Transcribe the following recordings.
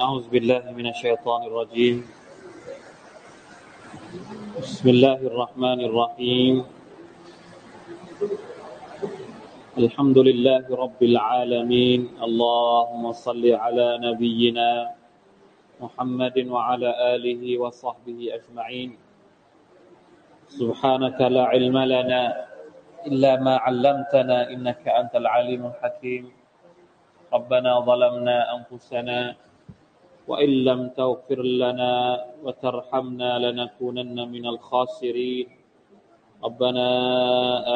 أعوذ بالله من الشيطان الرجيم. بسم الله الرحمن الرحيم. الحمد لله رب العالمين. اللهم صل على نبينا محمد وعلى آله وصحبه أجمعين. سبحانك لا علم لنا إلا ما علمتنا إنك أنت العليم الحكيم. ربنا ظلمنا أنفسنا وإن لم تغفر لنا وترحمنا لنكونن من الخاسرين ربنا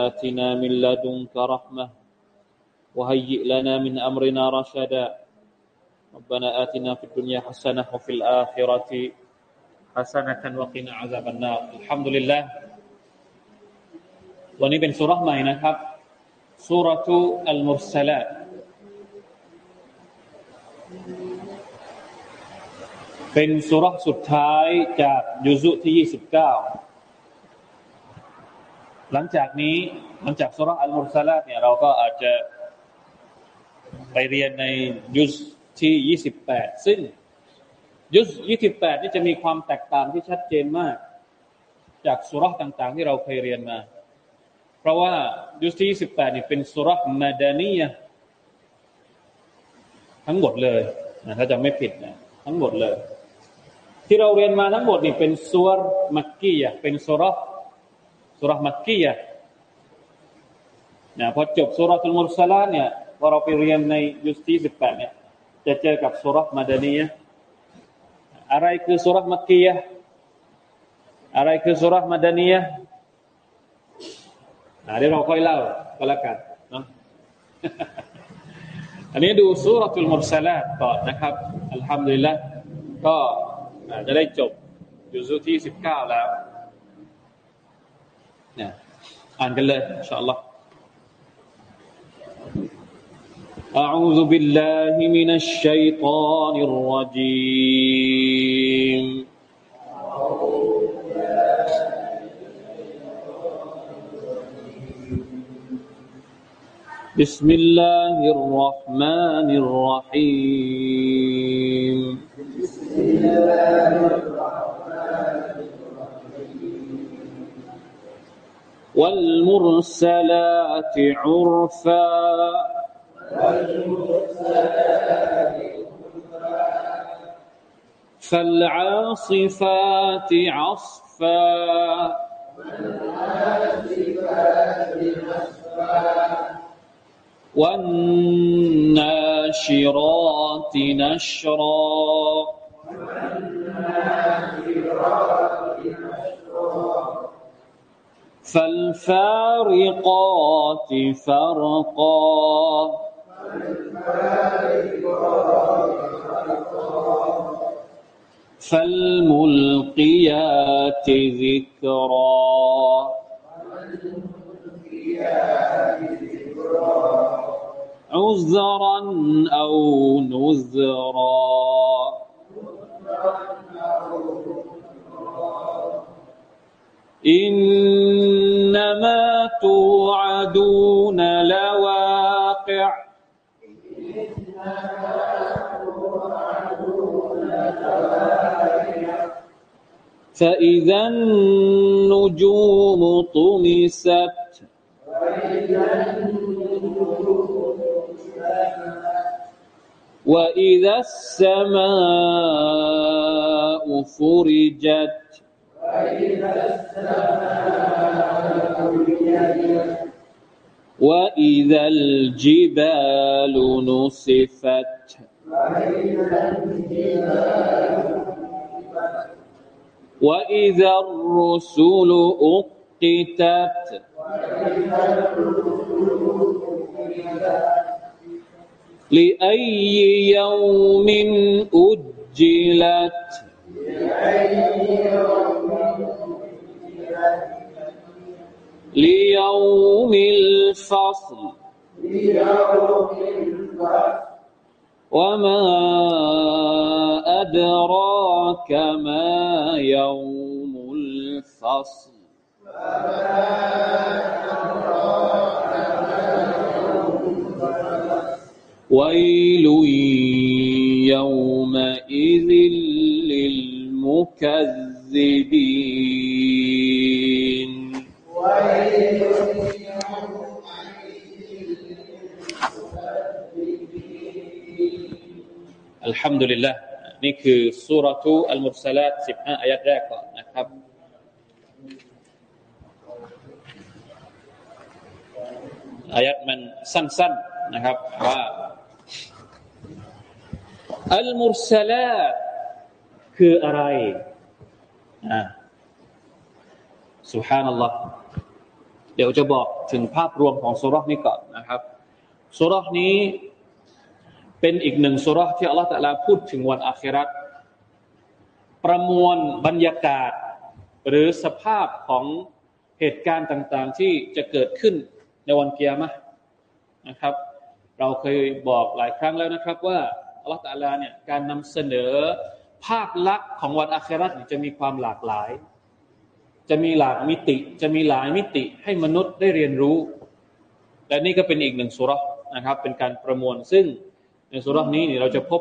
آتنا من لدنك رحمة وهيئ لنا من أمرنا رشدا ربنا آتنا في الدنيا حسنة وفي الآخرة حسنة وقنا عذاب النار الحمد لله วันนี้เป็นสุรษใหม่นะครับสุรทูอัลมุรสลา เป็นสุรษสุดท้ายจากยุซุที่ 29 หลังจากนี้หลังจากสุรษอัลมุรสลาเนี่ยเราก็อาจจะไปเรียนในยุสที่ 28 ซึ่งยุส28 นี่จะมีความแตกต่างที่ชัดเจนมาก จากสุรษต่างๆ ที่เราเคยเรียนมา เพราะว่ายุสที่ 28 นี่เป็นสุรษมาดานียทั้งหมดเลยนะถ้าจะไม่ผิดนะทั้งหมดเลย ที่เราเรียนมาทั้งหมดนี่เป็นสุรมักกียะเป็นสุรสุรมักกียะนะพอจบสุรษุลมุสลาเนี่ยพอเราไปเรียนในยุสที่18เนี่ยจะเจอกับสุรมาดานียะอะไรคือสุรมักกียะอะไรคือสุรมาดานียะเดี๋ยวเราค่อยเล่าก็แล้วกันเนาะอันนี้ดูสุรทูลมุสลาก่อนนะครับอัลฮัมดุลิลละก็ จะได้จบอยู่สุที่สิบเก้าแล้วเนี่ยอ่านกันเลยอินชาอัลลอฮ์ أعوذ بالله من الشيطان الرجيم بسم الله الرحمن الرحيم والمرسلات عرفا. فالعاصفات عصفا. والعاصفات عصفا والناشرات نشرا. فالفارقات فرقا. فالملقيات ذكرا. عذرا أو نذرا. إنما توعدون لواقع. فإذا النجوم طمست. وإذا السماء فرجت وإذا الجبال نسفت وإذا الرسل أقتت لأي يوم أجلت. ليوم الفصل. وما أدراك ما يوم الفصل. ويل يومئذ للمكذبين ويل อัลฮัมดุลิลละนี่คือสุรทูอัลมุสลัดสิบห้าอายัดแรกก่อนนะครับ อายัดมันสั้นๆนะครับว่า อัลมุสลัดคืออะไรอ่าสุฮานัลลอฮ์เดี๋ยวจะบอกถึงภาพรวมของสุรษนี้ก่อนนะครับสุรษนี้เป็นอีกหนึ่งสุรษที่อัลลอฮฺตะลาพูดถึงวันอาคิรัตประมวลบรรยากาศ หรือสภาพของเหตุการณ์ต่างๆ ที่จะเกิดขึ้นในวันเกียรมะนะครับ เราเคยบอกหลายครั้งแล้วนะครับว่า อัลลอฮฺตะลาเนี่ยการนำเสนอภาพลักษณ์ของวันอาครัตจะมีความหลากหลาย จะมีหลากมิติ จะมีหลายมิติให้มนุษย์ได้เรียนรู้ และนี่ก็เป็นอีกหนึ่งสุรนะครับ เป็นการประมวลซึ่งในสุรษนี้นี่เราจะพบ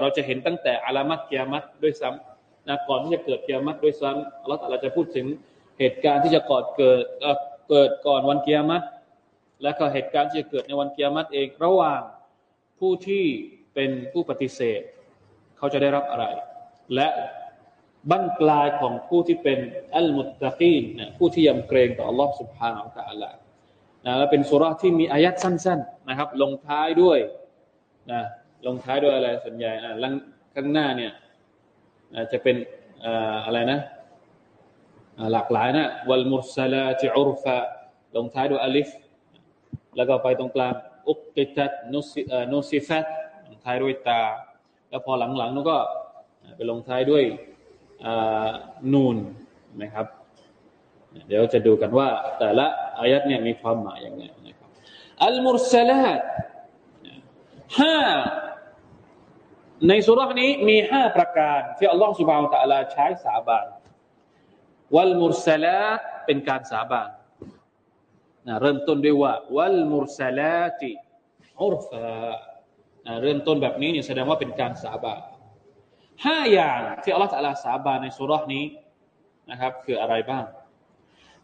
เราจะเห็นตั้งแต่อาลามัตเกียมัตด้วยซ้ำนะก่อนที่จะเกิดเกียมัตด้วยซ้ำเราเราจะพูดถึงเหตุการณ์ที่จะก่อนเกิดเกิดก่อนวันเกียมัตและก็เหตุการณ์ที่จะเกิดในวันเกียมัตเองระหว่างผู้ที่ เป็นผู้ปฏิเสธ เขาจะได้รับอะไร และบั้นปลายของผู้ที่เป็นอัลมุตตะกีนนะผู้ที่ยำเกรงต่อ Allah سبحانه และ تعالى นะและเป็นสุราที่มีอายัดสั้น ๆนะครับ ลงท้ายด้วยนะลงท้ายด้วยอะไรส่วนใหญ่อ่าข้างหน้าเนี่ยจะเป็นอะไรนะหลากหลายนะวัลมุสลาติอุรฟะลงท้ายด้วยอลิฟแล้วก็ไปตรงกลางอุกติตัตนุสินุสิฟัตลง ท้ายด้วยตา แล้วพอหลังๆนู้นก็ไปลงท้ายด้วยนูนนะครับ เดี๋ยวจะดูกันว่าแต่ละอายัดเนี่ยมีความหมายอย่างไรนะครับอัลมุรสลาตห้าในสุรานี้มีห้าประการ ที่อัลลอฮฺสุบานตะลาใช้สาบานวัลมุรสลาเป็นการสาบานนะเริ่มต้นด้วยว่า วัลมุรสลาติอุรฟานะ เริ่มต้นแบบนี้เนี่ยแสดงว่าเป็นการสาบานห้าอย่างที่อัลลอฮฺตะลาสาบานในสุรานี้นะครับ คืออะไรบ้าง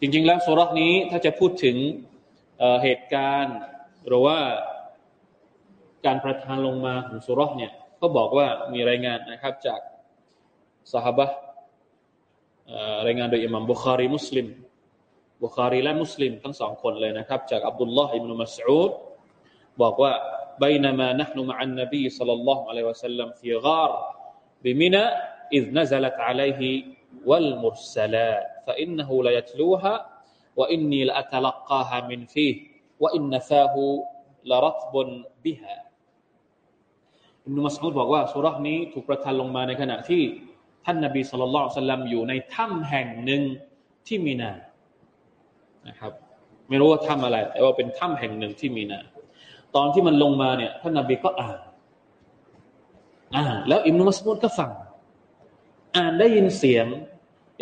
จริง ๆ แล้วสุรานี้ถ้าจะพูดถึงเหตุการณ์หรือว่าการประทานลงมาของสุรษเนี่ยก็บอกว่ามีรายงานนะครับจากสหบะรายงานโดยอิหมัมบุคารีมุสลิมบุคารีและมุสลิมทั้งสองคนเลยนะครับ จากอับดุลลอฮ์อิบนุมัสอูดบอกว่า بينما نحن مع النبي صلى الله عليه وسلم في غار بمنى إذ نزلت عليه والمرسلات فإنه ليتلوها وإني لأتلقاها من فيه وإن فاه لرطب بها อิบนุมัสอุดบอกว่าสุรานี้ถูกประทานลงมาในขณะที่ท่านนาบีสุลต่านสัลลัมอยู่ในถ้ำแห่งหนึ่งที่มีนานะครับ ไม่รู้ว่าถ้ำอะไร แต่ว่าเป็นถ้ำแห่งหนึ่งที่มีนา ตอนที่มันลงมาเนี่ยท่านนาบีก็อ่านอ่านแล้วอิบนุมัสอุดก็ฟัง อ่านได้ยินเสียง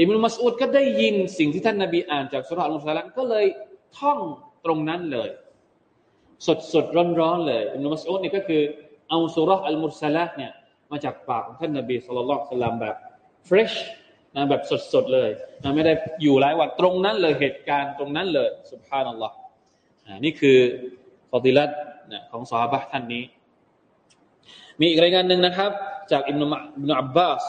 อิบนุมัสอุดก็ได้ยินสิ่งที่ท่านนาบีอ่านจากสุราอัลลอฮฺก็เลยท่องตรงนั้นเลย สดสดร้อนร้อนเลยอิบนุมัสอุดนี่ก็คือเอาสุรอัลมุรสลัดเนี่ยมาจากปากของท่านนบีสุลต่านสลัมแบบเฟรชนะแบบสดๆเลยนะไม่ได้อยู่หลายวันตรงนั้นเลยเหตุการณ์ตรงนั้นเลยสุบฮานัลลอฮ์นี่คือ ฟอติลัตนะของสาบะท่านนี้ มีอีกรายงานหนึ่งนะครับ จากอิบนุอับบาส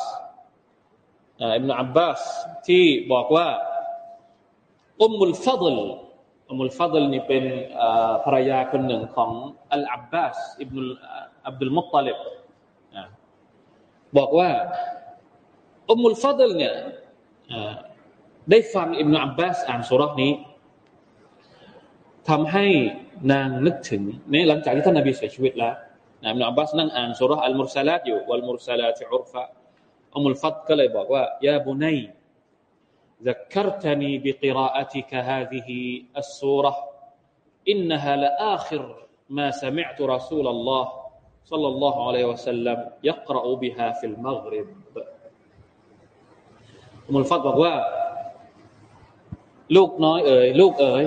อิบนุอับบาสที่บอกว่าอุมมุลฟัดลอุมุลฟัดลนี่เป็นภรรยาคนหนึ่งของอัลอับบาสอิบนุอับดุลมุตตลิบบอกว่าอุมุลฟัดลเนี่ยได้ฟังอิบนุอับบาสอ่านสุรษนี้ทำให้ นางนึกถึงนี่หลังจากที่ท่านนบีเสียชีวิตแล้วอิบนุอับบาสนั่งอ่านสุรษอัลมุรสลาตอยู่วัลมุรสลาตอุรฟะอุมุลฟัดก็เลยบอกว่ายาบุนัย ذكرتني بقراءتك هذه السورة إنها لآخر ما سمعت رسول الله صلى الله عليه وسلم يقرأ بها في المغرب มุลฟัดบอกว่า ลูกน้อยเอ๋ยลูกเอ๋ย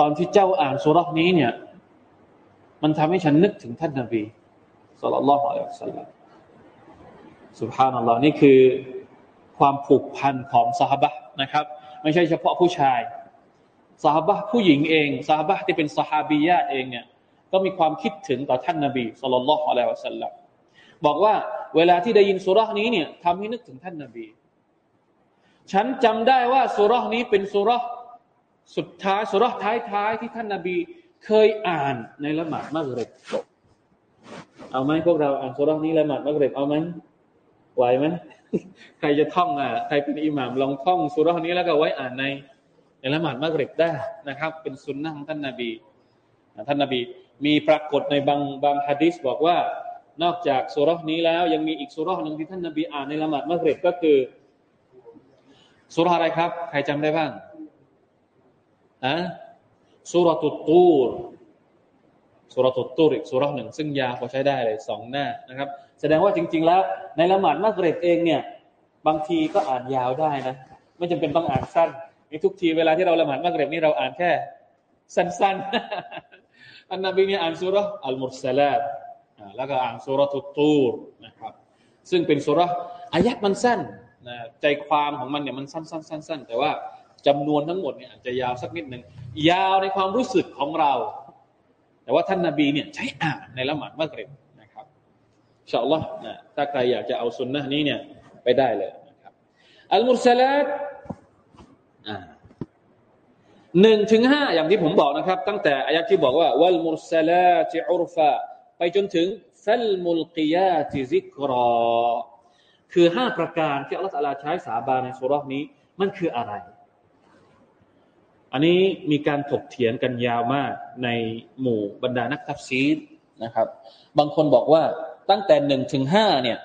ตอนที่เจ้าอ่านสุรษนี้เนี่ย มันทำให้ฉันนึกถึงท่านนบีสุลต่านละฮ์อัลลอฮฺสัลลัมสุบฮานัลลอฮ์นี่คือความผูกพันของสหบะนะครับ ไม่ใช่เฉพาะผู้ชายสหบะผู้หญิงเองสหบะที่เป็นสหาบียะเองเนี่ย ก็มีความคิดถึงต่อท่านนาบีสุลต่านละฮ์อะลัยฮิสัลลัมบอกว่าเวลาที่ได้ยินสุรานี้เนี่ยทำให้นึกถึงท่านนาบี ฉันจำได้ว่าสุรานี้เป็นสุรา สุดท้ายสุรท้ายท้ายที่ท่านนาบีเคยอ่านในละหมาดมักริบเอาไหมพวกเราอ่านสุรนี้ละหมาดมักริบเอาไหมไหวไหมใครจะท่องอะใครเป็นอิหม่ามลองท่องสุรนี้แล้วก็ไว้อ่านในในละหมาดมักริบได้นะครับ เป็นสุนนะของท่านนาบีท่านนาบีมีปรากฏในบางบางฮะดิษบอกว่านอกจากสุรนี้แล้ว ยังมีอีกสุรหนึ่งที่ท่านนาบีอ่านในละหมาดมักริบก็คือสุรอะไรครับ ใครจำได้บ้าง อะสุรตุตูรสุรตุตูรอีกสุรหนึ่ง ซึ่งยาวพอใช้ได้เลยสองหน้านะครับ แสดงว่าจริง ๆ แล้ว ในละหมาดมักริบเองเนี่ย บางทีก็อ่านยาวได้นะ ไม่จำเป็นต้องอ่านสั้นในทุกทีเวลาที่เราละหมาดมักริบนี่เราอ่านแค่ สั้นๆอันนบีเนี่ยอ่านสุรอัลมุสลาดแล้วก็อ่านสุรตุตูรนะครับ ซึ่งเป็นสุรอายัดมันสั้นนะใจความของมันเนี่ยมันสั้นๆๆแต่ว่า จำนวนทั้งหมดเนี่ยอาจจะยาวสักนิดหนึ่งยาวในความรู้สึกของเรา แต่ว่าท่านนาบีเนี่ยใช้อ่านในละหมาดมักริบนะครับชาอัลลอฮ์นะถ้าใครอยากจะเอาสุนนะนี้เนี่ยไปได้เลยนะครับอัลมุสลัดหนึ่งถึงห้าอย่างที่ผมบอกนะครับ ตั้งแต่อายัที่บอกว่าวัลมุสลาติอุรฟาไปจนถึงฟัลมุลกิยาติซิกรอคือห้าประการที่อัลลอฮฺใช้สาบานในสุรานี้ มันคืออะไร อันนี้มีการถกเถียงกันยาวมากในหมู่บรรดานักทัฟซีดนะครับ บางคนบอกว่าตั้งแต่หนึ่งถึงห้าเนี่ย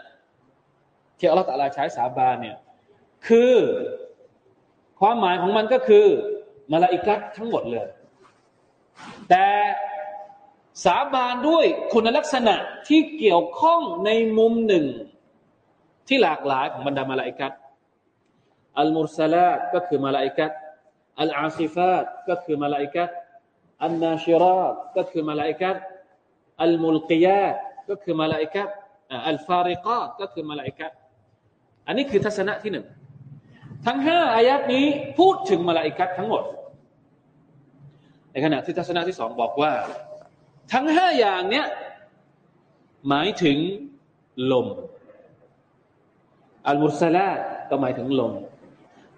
ที่อัลลอฮฺตะลาใช้สาบานเนี่ยคือความหมายของมันก็คือมาลาอิกัตทั้งหมดเลย แต่สาบานด้วยคุณลักษณะที่เกี่ยวข้องในมุมหนึ่งที่หลากหลายของบรรดามาลาอิกัต المرسلات็คือมาลาอิกัต العاصفاتก็คือมาลาอิกัตالناشراتก็คือมาลาอิกัตالملقياتก็คือมาลาอิกัตالفارقاتก็คือมาลาอิกัตอันนี้คือทัศนะที่หนึ่งทั้งห้าอายะฮ์นี้พูดถึงมาลาอิกัตทั้งหมด ในขณะที่ทัศนะที่สองบอกว่า ทั้งห้าอย่างเนี้ยหมายถึงลม อัลมุสลาก็หมายถึงลม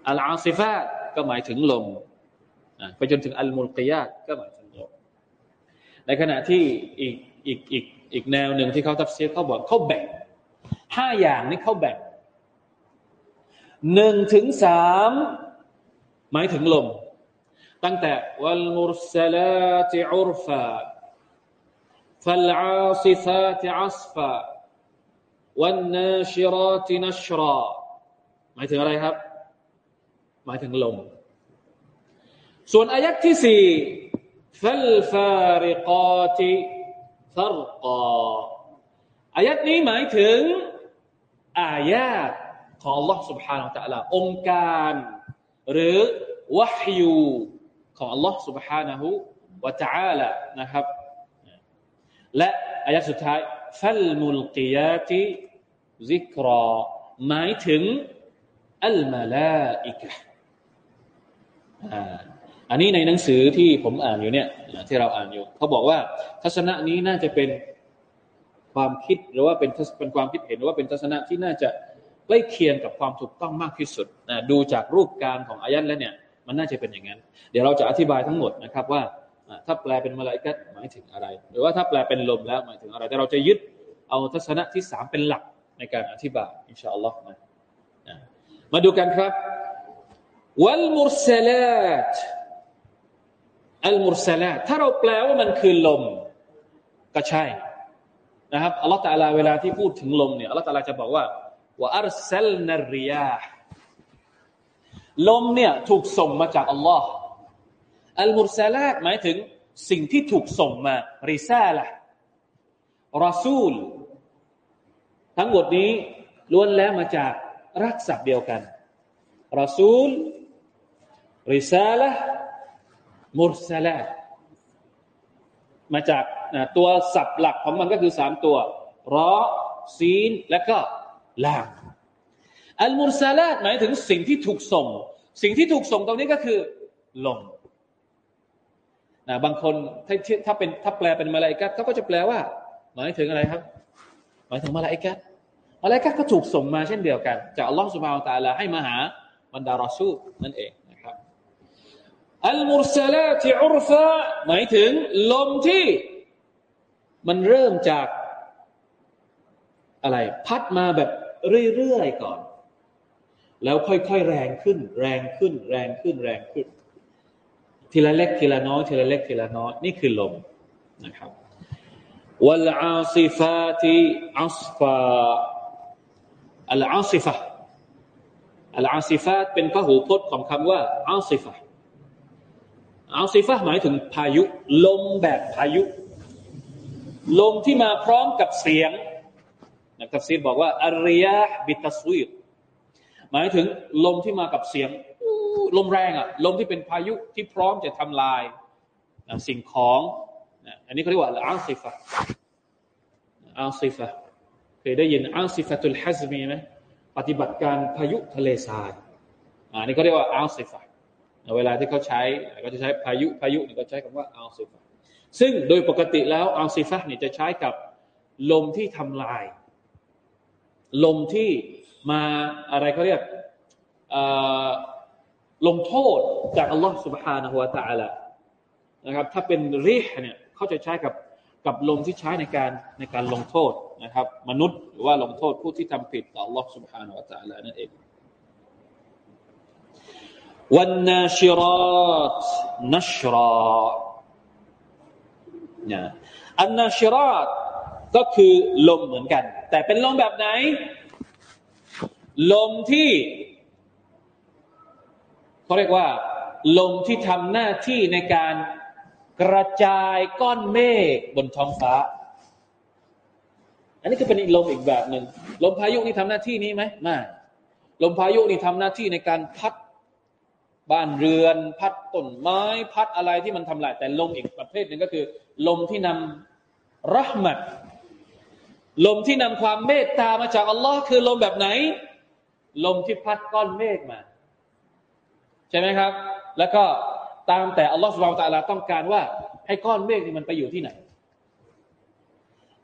อัลอาซิฟาต ก็หมายถึงลมไปจนถึงอัลมุลกิยาตก็หมายถึงลมในขณะที่อีกอีกอีกอีกแนวหนึ่งที่เขาตับเซียเขาบอกเขาแบ่งห้าอย่างนี้เขาแบ่งหนึ่งถึงสามหมายถึงลม ตั้งแต่วัลมุรสลาติอุรฟาฟัลอาซิฟาติอัสฟาวันนาชิราตินัชราหมายถึงอะไรครับ หมายถึงลม ส่วนอายักที่สี่ฟัลฟาริกาติฟารกาอายัดนี้หมายถึงอายาตของ Allah سبحانه และ تعالى องค์การ หรือวะฮยูของ Allah سبحانه และ تعالى นะครับ และอายะสุดท้ายฟัลมุลกิยาติซิกรอหมายถึงอัลมาลาอิกะ อันนี้ในหนังสือที่ผมอ่านอยู่เนี่ยที่เราอ่านอยู่เขาบอกว่าทัศนะนี้น่าจะเป็นความคิดหรือว่าเป็นเป็นความคิดเห็นหรือว่าเป็นทัศนะที่น่าจะใกล้เคียงกับความถูกต้องมากที่สุดนะดูจากรูปการของอายันแล้วเนี่ย มันน่าจะเป็นอย่างนั้น เดี๋ยวเราจะอธิบายทั้งหมดนะครับว่าถ้าแปลเป็นมาลายกัตหมายถึงอะไร หรือว่าถ้าแปลเป็นลมแล้วหมายถึงอะไร แต่เราจะยึดเอาทัศนะที่สามเป็นหลักในการอธิบายอินชาอัลลอฮ์นะมาดูกันครับ วัลมุรสลาตอัลมุรสลาตถ้าเราแปลว่ามันคือลม ก็ใช่นะครับอัลลอฮฺตะลาเวลาที่พูดถึงลมเนี่ยอัลลอฮฺตะลาจะบอกว่าว่าอัลเซลนาริยาลมเนี่ยถูกส่งมาจากอัลลอฮ์อัลมุรสลาตหมายถึงสิ่งที่ถูกส่งมาริซาละรอซูล ทั้งหมดนี้ล้วนแล้วมาจากรักษาเดียวกันรอซูล ริซาละมุรสลามาจากตัวศัพท์หลักของมันก็คือสามตัวรอซีนและก็ลามอัลมุรซาลาตหมายถึงสิ่งที่ถูกส่ง สิ่งที่ถูกส่งตรงนี้ก็คือลมนะบางคนถ้าถ้าเป็นถ้าแปลเป็นมาลายกัตเขาก็จะแปลว่าหมายถึงอะไรครับ หมายถึงมาลาอิกะมาลาอิกะก็ถูกส่งมาเช่นเดียวกัน จากอัลลอฮฺสุบฮานตะลาให้มาหาบรรดารอซูลนั่นเอง อัลมุรสลาติอุรฟะหมายถึงลมที่ มันเริ่มจาก อะไร พัดมาแบบเรื่อยๆก่อน แล้วค่อยๆแรงขึ้น แรงขึ้น แรงขึ้น แรงขึ้น ทีละเล็กทีละน้อยทีละเล็กทีละน้อยนี่คือลมนะครับวัลอาซิฟาติอัสฟาอัลอาซิฟะอัลอาซิฟาตเป็นพหูพจน์ของคำว่าอาซิฟะ อาซิฟะหมายถึงพายุ ลมแบบพายุ ลมที่มาพร้อมกับเสียงนักตัฟซีรบอกว่าอาริยะบิตัสวีรหมายถึงลมที่มากับเสียง ลมแรงอะลมที่เป็นพายุที่พร้อมจะทำลายสิ่งของอันนี้เขาเรียกว่าอัลซิฟะอัลซิฟะเคยได้ยินอัลซิฟะตุลฮัซมีไหมปฏิบัติการพายุทะเลทรายอันนี้เขาเรียกว่าอัลซิฟะ เวลาที่เขาใช้ก็จะใช้พายุพายุนี่ก็ใช้คำว่าอัลซิฟะซึ่งโดยปกติแล้วอัลซิฟะนี่จะใช้กับลมที่ทำลายลมที่มาอะไรเขาเรียกลงโทษจากอัลลอฮฺ سبحانه และ تعالى นะครับ ถ้าเป็นริห์เนี่ยเขาจะใช้กับกับลมที่ใช้ในการในการลงโทษนะครับ มนุษย์หรือว่าลงโทษผู้ที่ทำผิดต่อ Allah سبحانه และ تعالى นั่นเอง วันนาชิรัตนัชราเนี่ยอันนาชิรัตก็คือลมเหมือนกัน แต่เป็นลมแบบไหน ลมที่เขาเรียกว่า ลมที่ทำหน้าที่ในการกระจายก้อนเมฆบนท้องฟ้า อันนี้ก็เป็นอีกลมอีกแบบหนึ่งลมพายุนี่ทำหน้าที่นี้ไหมไม่ลมพายุนี่ทำหน้าที่ในการพัด บ้านเรือน พัดต้นไม้ พัดอะไรที่มันทำลายแต่ลมอีกประเภทหนึ่งก็คือ ลมที่นำรัมัดลมที่นำความเมตตามาจากอัลลอฮ์คือลมแบบไหน ลมที่พัดก้อนเมฆมา ใช่ไหมครับ แล้วก็ตามแต่อัลลอฮ์สุบานตะลาต้องการว่า ให้ก้อนเมฆนี่มันไปอยู่ที่ไหน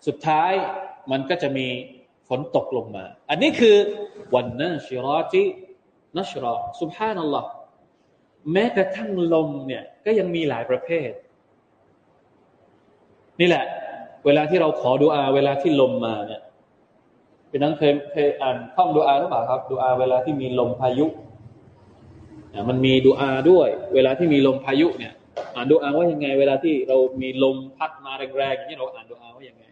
สุดท้ายมันก็จะมีฝนตกลงมา อันนี้คือวันนัชิรอจินัชรอสุบฮานัลลอฮ์ แม้กระทั่งลมเนี่ย ก็ยังมีหลายประเภท นี่แหละ เวลาที่เราขอดุอา เวลาที่ลมมาเนี่ยเป็นนั้นเคยเคยอ่านท่องดุอาหรือเปล่าครับดุอา เวลาที่มีลมพายุมันมีดุอาด้วย เวลาที่มีลมพายุเนี่ย อ่านดุอาว่ายังไง เวลาที่เรามีลมพัดมาแรงๆอย่างนี้เราอ่านดุอาว่ายังไง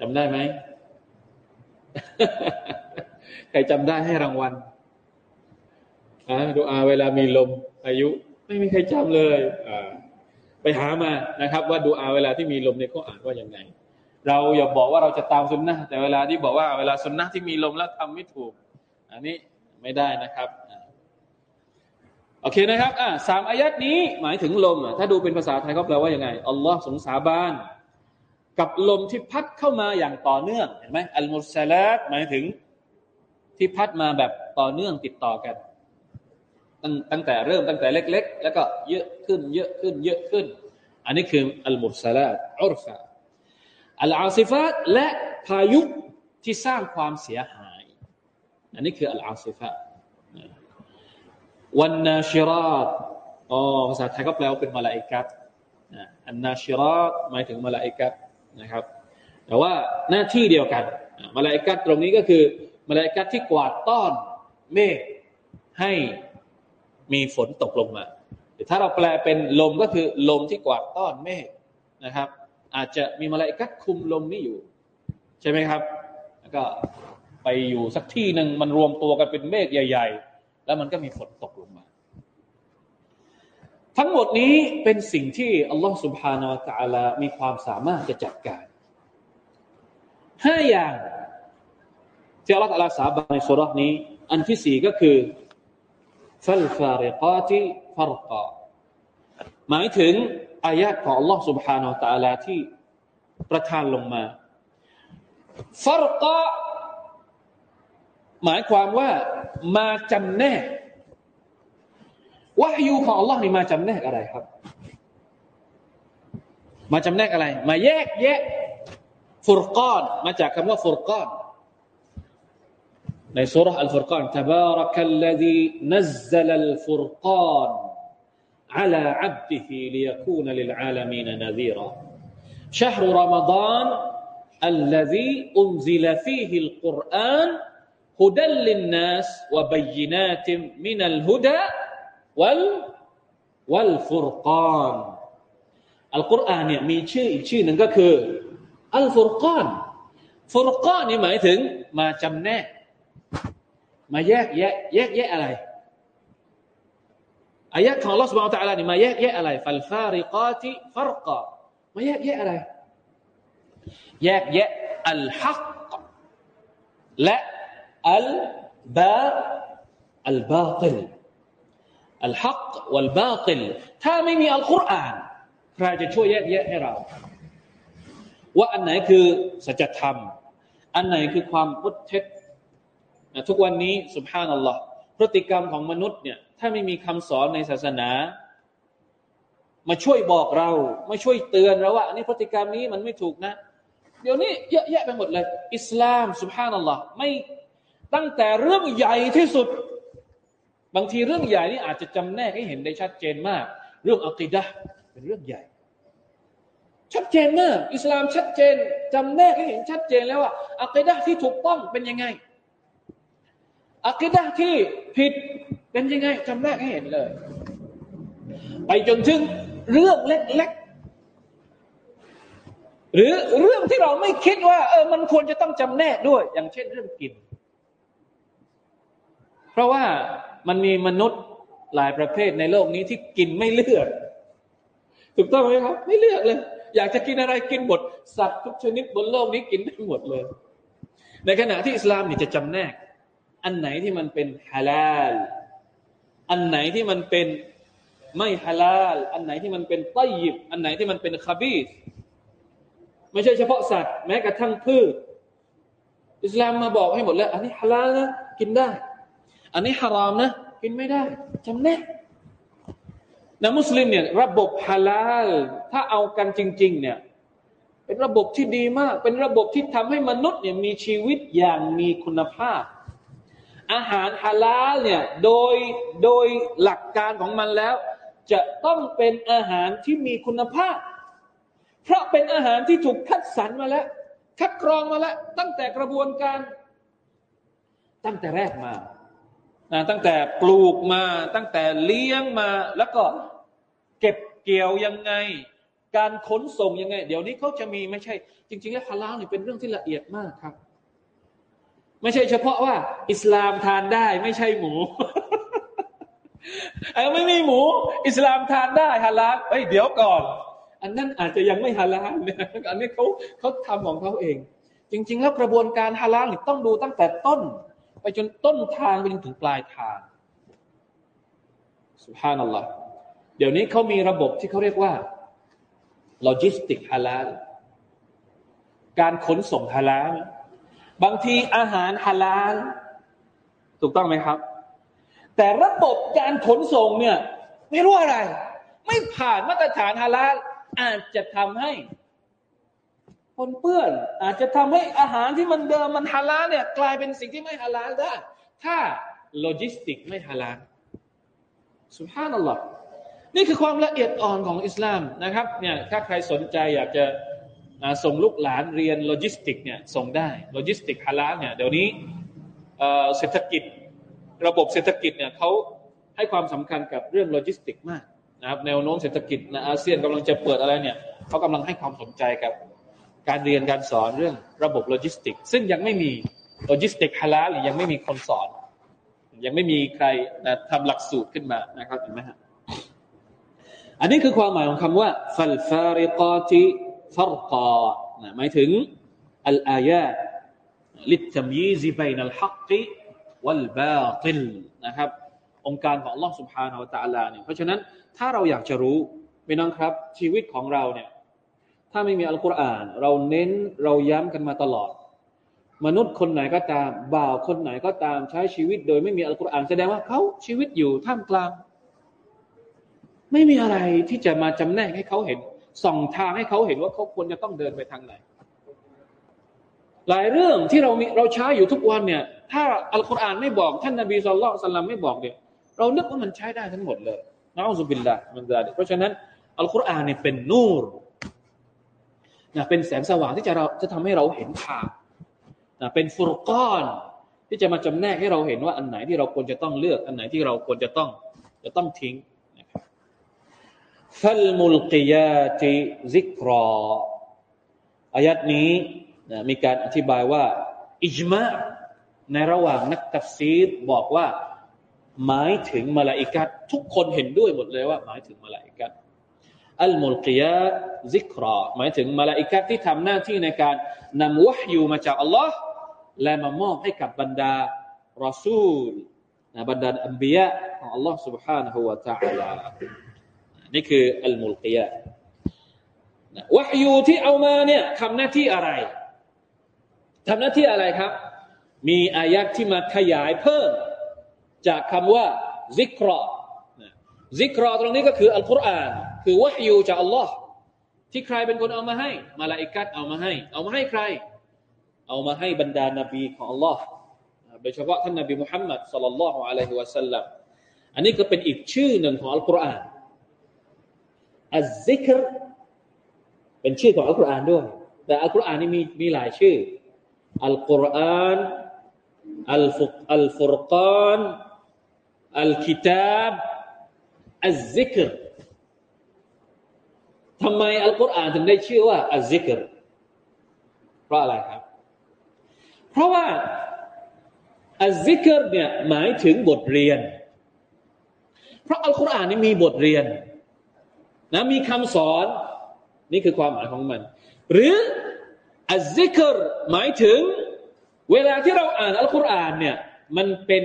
จำได้ไหมใครจำได้ให้รางวัล อ่าดุอาเวลามีลมพายุ ไม่มีใครจำเลยอ่าไปหามานะครับ ว่าดูอาเวลาที่มีลมเนี่ยเขาอ่านว่ายังไง เราอย่าบอกว่าเราจะตามสุนนะแต่เวลาที่บอกว่าเวลาสุนนะที่มีลมแล้วทำไม่ถูก อันนี้ไม่ได้นะครับโอเคนะครับอ่าสามอายัดนี้หมายถึงลมถ้าดูเป็นภาษาไทยก็แปลว่ายังไงอัลลอฮ์สงสาบานกับลมที่พัดเข้ามาอย่างต่อเนื่องเห็นไหมอัลมุสลัดหมายถึงที่พัดมาแบบต่อเนื่องติดต่อกัน ตั้งตั้งแต่เริ่มตั้งแต่เล็ก ๆ แล้วก็เยอะขึ้น เยอะขึ้น เยอะขึ้น อันนี้คืออัลมุสลาตอุรฟะอัลอาซิฟาตและพายุที่สร้างความเสียหาย อันนี้คืออัลอาซิฟาตวันนาชิรัตอ๋อภาษาไทยก็แปลว่าเป็นมาลาอิกัตอันนาชิรัตหมายถึงมาลาอิกัตนะครับ แต่ว่าหน้าที่เดียวกันมาลาอิกัตตรงนี้ก็คือมาลาอิกัตที่กวาดต้อนเมฆให้ มีฝนตกลงมาถ้าเราแปลเป็นลมก็คือลมที่กวาดต้อนเมฆนะครับ อาจจะมีมาลายกัดคุมลมนี้อยู่ ใช่ไหมครับ แล้วก็ไปอยู่สักที่หนึ่งมันรวมตัวกันเป็นเมฆใหญ่ ๆ แล้วมันก็มีฝนตกลงมา ทั้งหมดนี้เป็นสิ่งที่อัลลอฮฺสุบฮานาอัลลมีความสามารถจะจัดการห้าอย่างที่อัลลอฮฺสาบานในสุรานี้ อันที่สี่ก็คือ ฟัลฟาริกาติฟารกาหมายถึงอายะของ Allah سبحانه และ تعالى ที่ประทานลงมาฟารกาหมายความว่ามาจำแนกวะฮยูของ Allah นี่มาจำแนกอะไรครับ มาจำแนกอะไร มาแยกแยะ ฟุรกานมาจากคำว่าฟุรกาน ในสุรษอัลฟุรกาน تبارك الذي نزل الفرقان على عبده ليكون للعالمين نذيرا شهر رمضان الذي أنزل فيه القرآن هدى للناس وبينات من الهدى وال والفرقان อัลกุรอานเนี่ยมีชื่ออีกชื่อหนึ่งก็คืออัลฟุรกานฟุรกานนี่หมายถึงมาจำแนก มาแยกแยะแยกแยะอะไรอายะของลอสบาวตะลานี่มาแยกแยะอะไรฟัลฟาริกาติฟัรกามาแยกแยะอะไร ทุกวันนี้สุภานัลลอฮ์พฤติกรรมของมนุษย์เนี่ยถ้าไม่มีคำสอนในศาสนา มาช่วยบอกเรา มาช่วยเตือนเราว่าอันนี้พฤติกรรมนี้มันไม่ถูกนะ เดี๋ยวนี้เยอะแยะไปหมดเลย อิสลามสุภานัลลอฮ์ไม่ตั้งแต่เรื่องใหญ่ที่สุด บางทีเรื่องใหญ่นี่อาจจะจำแนกให้เห็นได้ชัดเจนมาก เรื่องอักิดะเป็นเรื่องใหญ่ ชัดเจนมาก อิสลามชัดเจนจำแนกให้เห็นชัดเจนแล้วว่าอักิดะที่ถูกต้องเป็นยังไง อักิดะที่ผิดเป็นยังไงจำแนกให้เห็นเลย ไปจนถึงเรื่องเล็กๆ หรือเรื่องที่เราไม่คิดว่า เออ มันควรจะต้องจำแนกด้วย อย่างเช่นเรื่องกิน เพราะว่ามันมีมนุษย์หลายประเภทในโลกนี้ที่กินไม่เลือก ถูกต้องไหมครับ ไม่เลือกเลย อยากจะกินอะไรกินหมด สัตว์ทุกชนิดบนโลกนี้กินได้หมดเลย ในขณะที่อิสลามนี่จะจำแนก อันไหนที่มันเป็นฮาลาล อันไหนที่มันเป็นไม่ฮาลาล อันไหนที่มันเป็นต้ยิบ อันไหนที่มันเป็นคาบีสไม่ใช่เฉพาะสัตว์แม้กระทั่งพืช อิสลามมาบอกให้หมดแล้ว อันนี้ฮาลาลนะกินได้ อันนี้ฮารามนะ กินไม่ได้จำแนกนะมุสลิมเนี่ยระบบฮาลาล ถ้าเอากันจริง ๆ เนี่ยเป็นระบบที่ดีมาก เป็นระบบที่ทำให้มนุษย์เนี่ยมีชีวิตอย่างมีคุณภาพ อาหารฮาลาลเนี่ยโดยโดยหลักการของมันแล้ว จะต้องเป็นอาหารที่มีคุณภาพ เพราะเป็นอาหารที่ถูกคัดสรรมาแล้ว คัดกรองมาแล้ว ตั้งแต่กระบวนการ ตั้งแต่แรกมานะตั้งแต่ปลูกมาตั้งแต่เลี้ยงมา แล้วก็เก็บเกี่ยวยังไง การขนส่งยังไง เดี๋ยวนี้เขาจะมีไม่ใช่ จริง ๆ แล้วฮาลาลนี่เป็นเรื่องที่ละเอียดมากครับ ไม่ใช่เฉพาะว่า อิสลามทานได้ไม่ใช่หมูไอ้ไม่มีหมู อิสลามทานได้ฮาลาลเฮ้ยเดี๋ยวก่อน อันนั้นอาจจะยังไม่ฮาลาลนี่ยอันนี้เขาเขาทำของเขาเอง จริง ๆ แล้วกระบวนการฮาลาลต้องดูตั้งแต่ต้น ไปจนต้นทางไปจนถึงปลายทางسبحان اللهเดี๋ยวนี้เขามีระบบที่เขาเรียกว่าโลจิสติกส์ฮาลาลการขนส่งฮาลาล บางทีอาหารฮาลาลถูกต้องไหมครับ แต่ระบบการขนส่งเนี่ย ไม่รู้อะไร ไม่ผ่านมาตรฐานฮาลาลอาจจะทำให้ปนเปื้อน อาจจะทำให้อาหารที่มันเดิมมันฮาลาลเนี่ย กลายเป็นสิ่งที่ไม่ฮาลาลได้ ถ้าโลจิสติกไม่ฮาลาลسبحان اللهนี่คือความละเอียดอ่อนของอิสลามนะครับเนี่ยถ้าใครสนใจอยากจะ ส่งลูกหลานเรียนโลจิสติกเนี่ยส่งได้โลจิสติกฮาลาลเนี่ยเดี๋ยวนี้เศรษฐกิจระบบเศรษฐกิจเนี่ยเขาให้ความสำคัญกับเรื่องโลจิสติกมากนะครับแนวโน้มเศรษฐกิจในอาเซียนกำลังจะเปิดอะไรเนี่ยเขากำลังให้ความสนใจกับการเรียนการสอนเรื่องระบบโลจิสติก ซึ่งยังไม่มีโลจิสติกฮาลาลหรือยังไม่มีคนสอน ยังไม่มีใครนะทำหลักสูตรขึ้นมานะครับเห็นไหมฮะอันนี้คือความหมายของคำว่าฟัลฟาริกาติ ฟารกาหมายถึงอัลอายะลิตมยีซิบัยนัลฮักกิวัลบาติลนะครับองค์การของ Allah سبحانه และ تعالى เนี่ยเพราะฉะนั้นถ้าเราอยากจะรู้พี่น้องครับ ชีวิตของเราเนี่ยถ้าไม่มีอัลกุรอาน เราเน้นเราย้ำกันมาตลอด มนุษย์คนไหนก็ตาม บ่าวคนไหนก็ตามใช้ชีวิตโดยไม่มีอัลกุรอาน แสดงว่าเขาชีวิตอยู่ท่ามกลาง ไม่มีอะไรที่จะมาจำแนกให้เขาเห็น ส่องทางให้เขาเห็นว่าเขาควรจะต้องเดินไปทางไหน หลายเรื่องที่เรามีเราใช้อยู่ทุกวันเนี่ย ถ้าอัลกุรอานไม่บอก ท่านนบีสุลต่านไม่บอกเนี่ย เรานึกว่ามันใช้ได้ทั้งหมดเลยนะอัลลอฮฺบิลละมันได้เพราะฉะนั้นอัลกุรอานเนี่ยเป็นนูรนะเป็นแสงสว่างที่จะเราจะทำให้เราเห็นทางนะเป็นฟุรกอนที่จะมาจำแนกให้เราเห็นว่าอันไหนที่เราควรจะต้องเลือก อันไหนที่เราควรจะต้องจะต้องทิ้ง ฟัลมุลกิยาติซิกรออายัดนี้นะมีการอธิบายว่าอิจมาในระหว่างนักตัฟซีรบอกว่า หมายถึงมาลาอิกัดทุกคนเห็นด้วยหมดเลยว่า หมายถึงมาลาอิกัดอัลมุลกิยาซิกรอหมายถึงมาลาอิกัดที่ทำหน้าที่ในการนำวะฮยูมาจากอัลลอฮ์และมามอบให้กับบรรดารอซูลบรรดาอัมบียะของอัลลอฮ์ سبحانه และ تعالى นี่คืออัลมุลกิยาวะฮยูที่เอามาเนี่ยทำหน้าที่อะไรทำหน้าที่อะไรครับ มีอายัดที่มาขยายเพิ่ม จากคำว่าซิกรอซิกรอตรงนี้ก็คืออัลกุรอานคือวะฮยูจากอัลลอฮ์ที่ใครเป็นคนเอามาให้ มาลาอิกัดเอามาให้ เอามาให้ใคร เอามาให้บรรดานาบีของอัลลอฮ์โดยเฉพาะท่านนาบีมุฮัมมัดสลลัลลอฮุอะลัยฮิวะสัลลัมอันนี้ก็เป็นอีกชื่อหนึ่งของอัลกุรอาน อัลซิกรเป็นชื่อของอัลกุรอานด้วย แต่อัลกุรอานนี่มีมีหลายชื่ออัลกุรอานอัลฟุกอัลฟุรกานอัลกิตาบอัลซิกรทำไมอัลกุรอานถึงได้ชื่อว่าอัลซิกรเพราะอะไรครับ เพราะว่าอัลซิกรเนี่ยหมายถึงบทเรียน เพราะอัลกุรอานนี่มีบทเรียน นะมีคำสอน นี่คือความหมายของมัน หรืออัลซิกรหมายถึง เวลาที่เราอ่านอัลกุรอานเนี่ยมันเป็น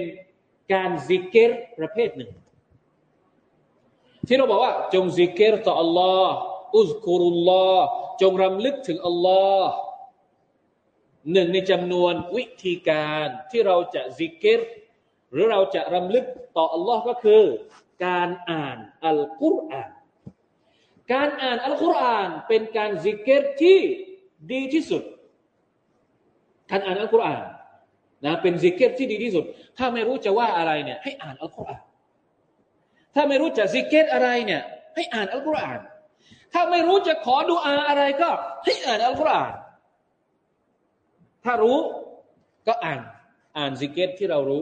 การซิกเกรประเภทหนึ่ง ที่เราบอกว่า จงซิกเกรต่ออัลลอฮ์อุสกุรุลลอฮ์จงรำลึกถึงอัลลอฮ์หนึ่งในจำนวนวิธีการที่เราจะซิกเกรหรือเราจะรำลึกต่ออัลลอฮ์ก็คือ การอ่านอัลกุรอาน การอ่านอัลกุรอานเป็นการซิกเกรที่ดีที่สุด การอ่านอัลกุรอานนะเป็นซิเกรที่ดีที่สุด ถ้าไม่รู้จะว่าอะไรเนี่ยให้อ่านอัลกุรอาน ถ้าไม่รู้จะซิเกรอะไรเนี่ยให้อ่านอัลกุรอาน ถ้าไม่รู้จะขอดูอาอะไรก็ ให้อ่านอัลกุรอาน ถ้ารู้ก็อ่านอ่านซิเกรที่เรารู้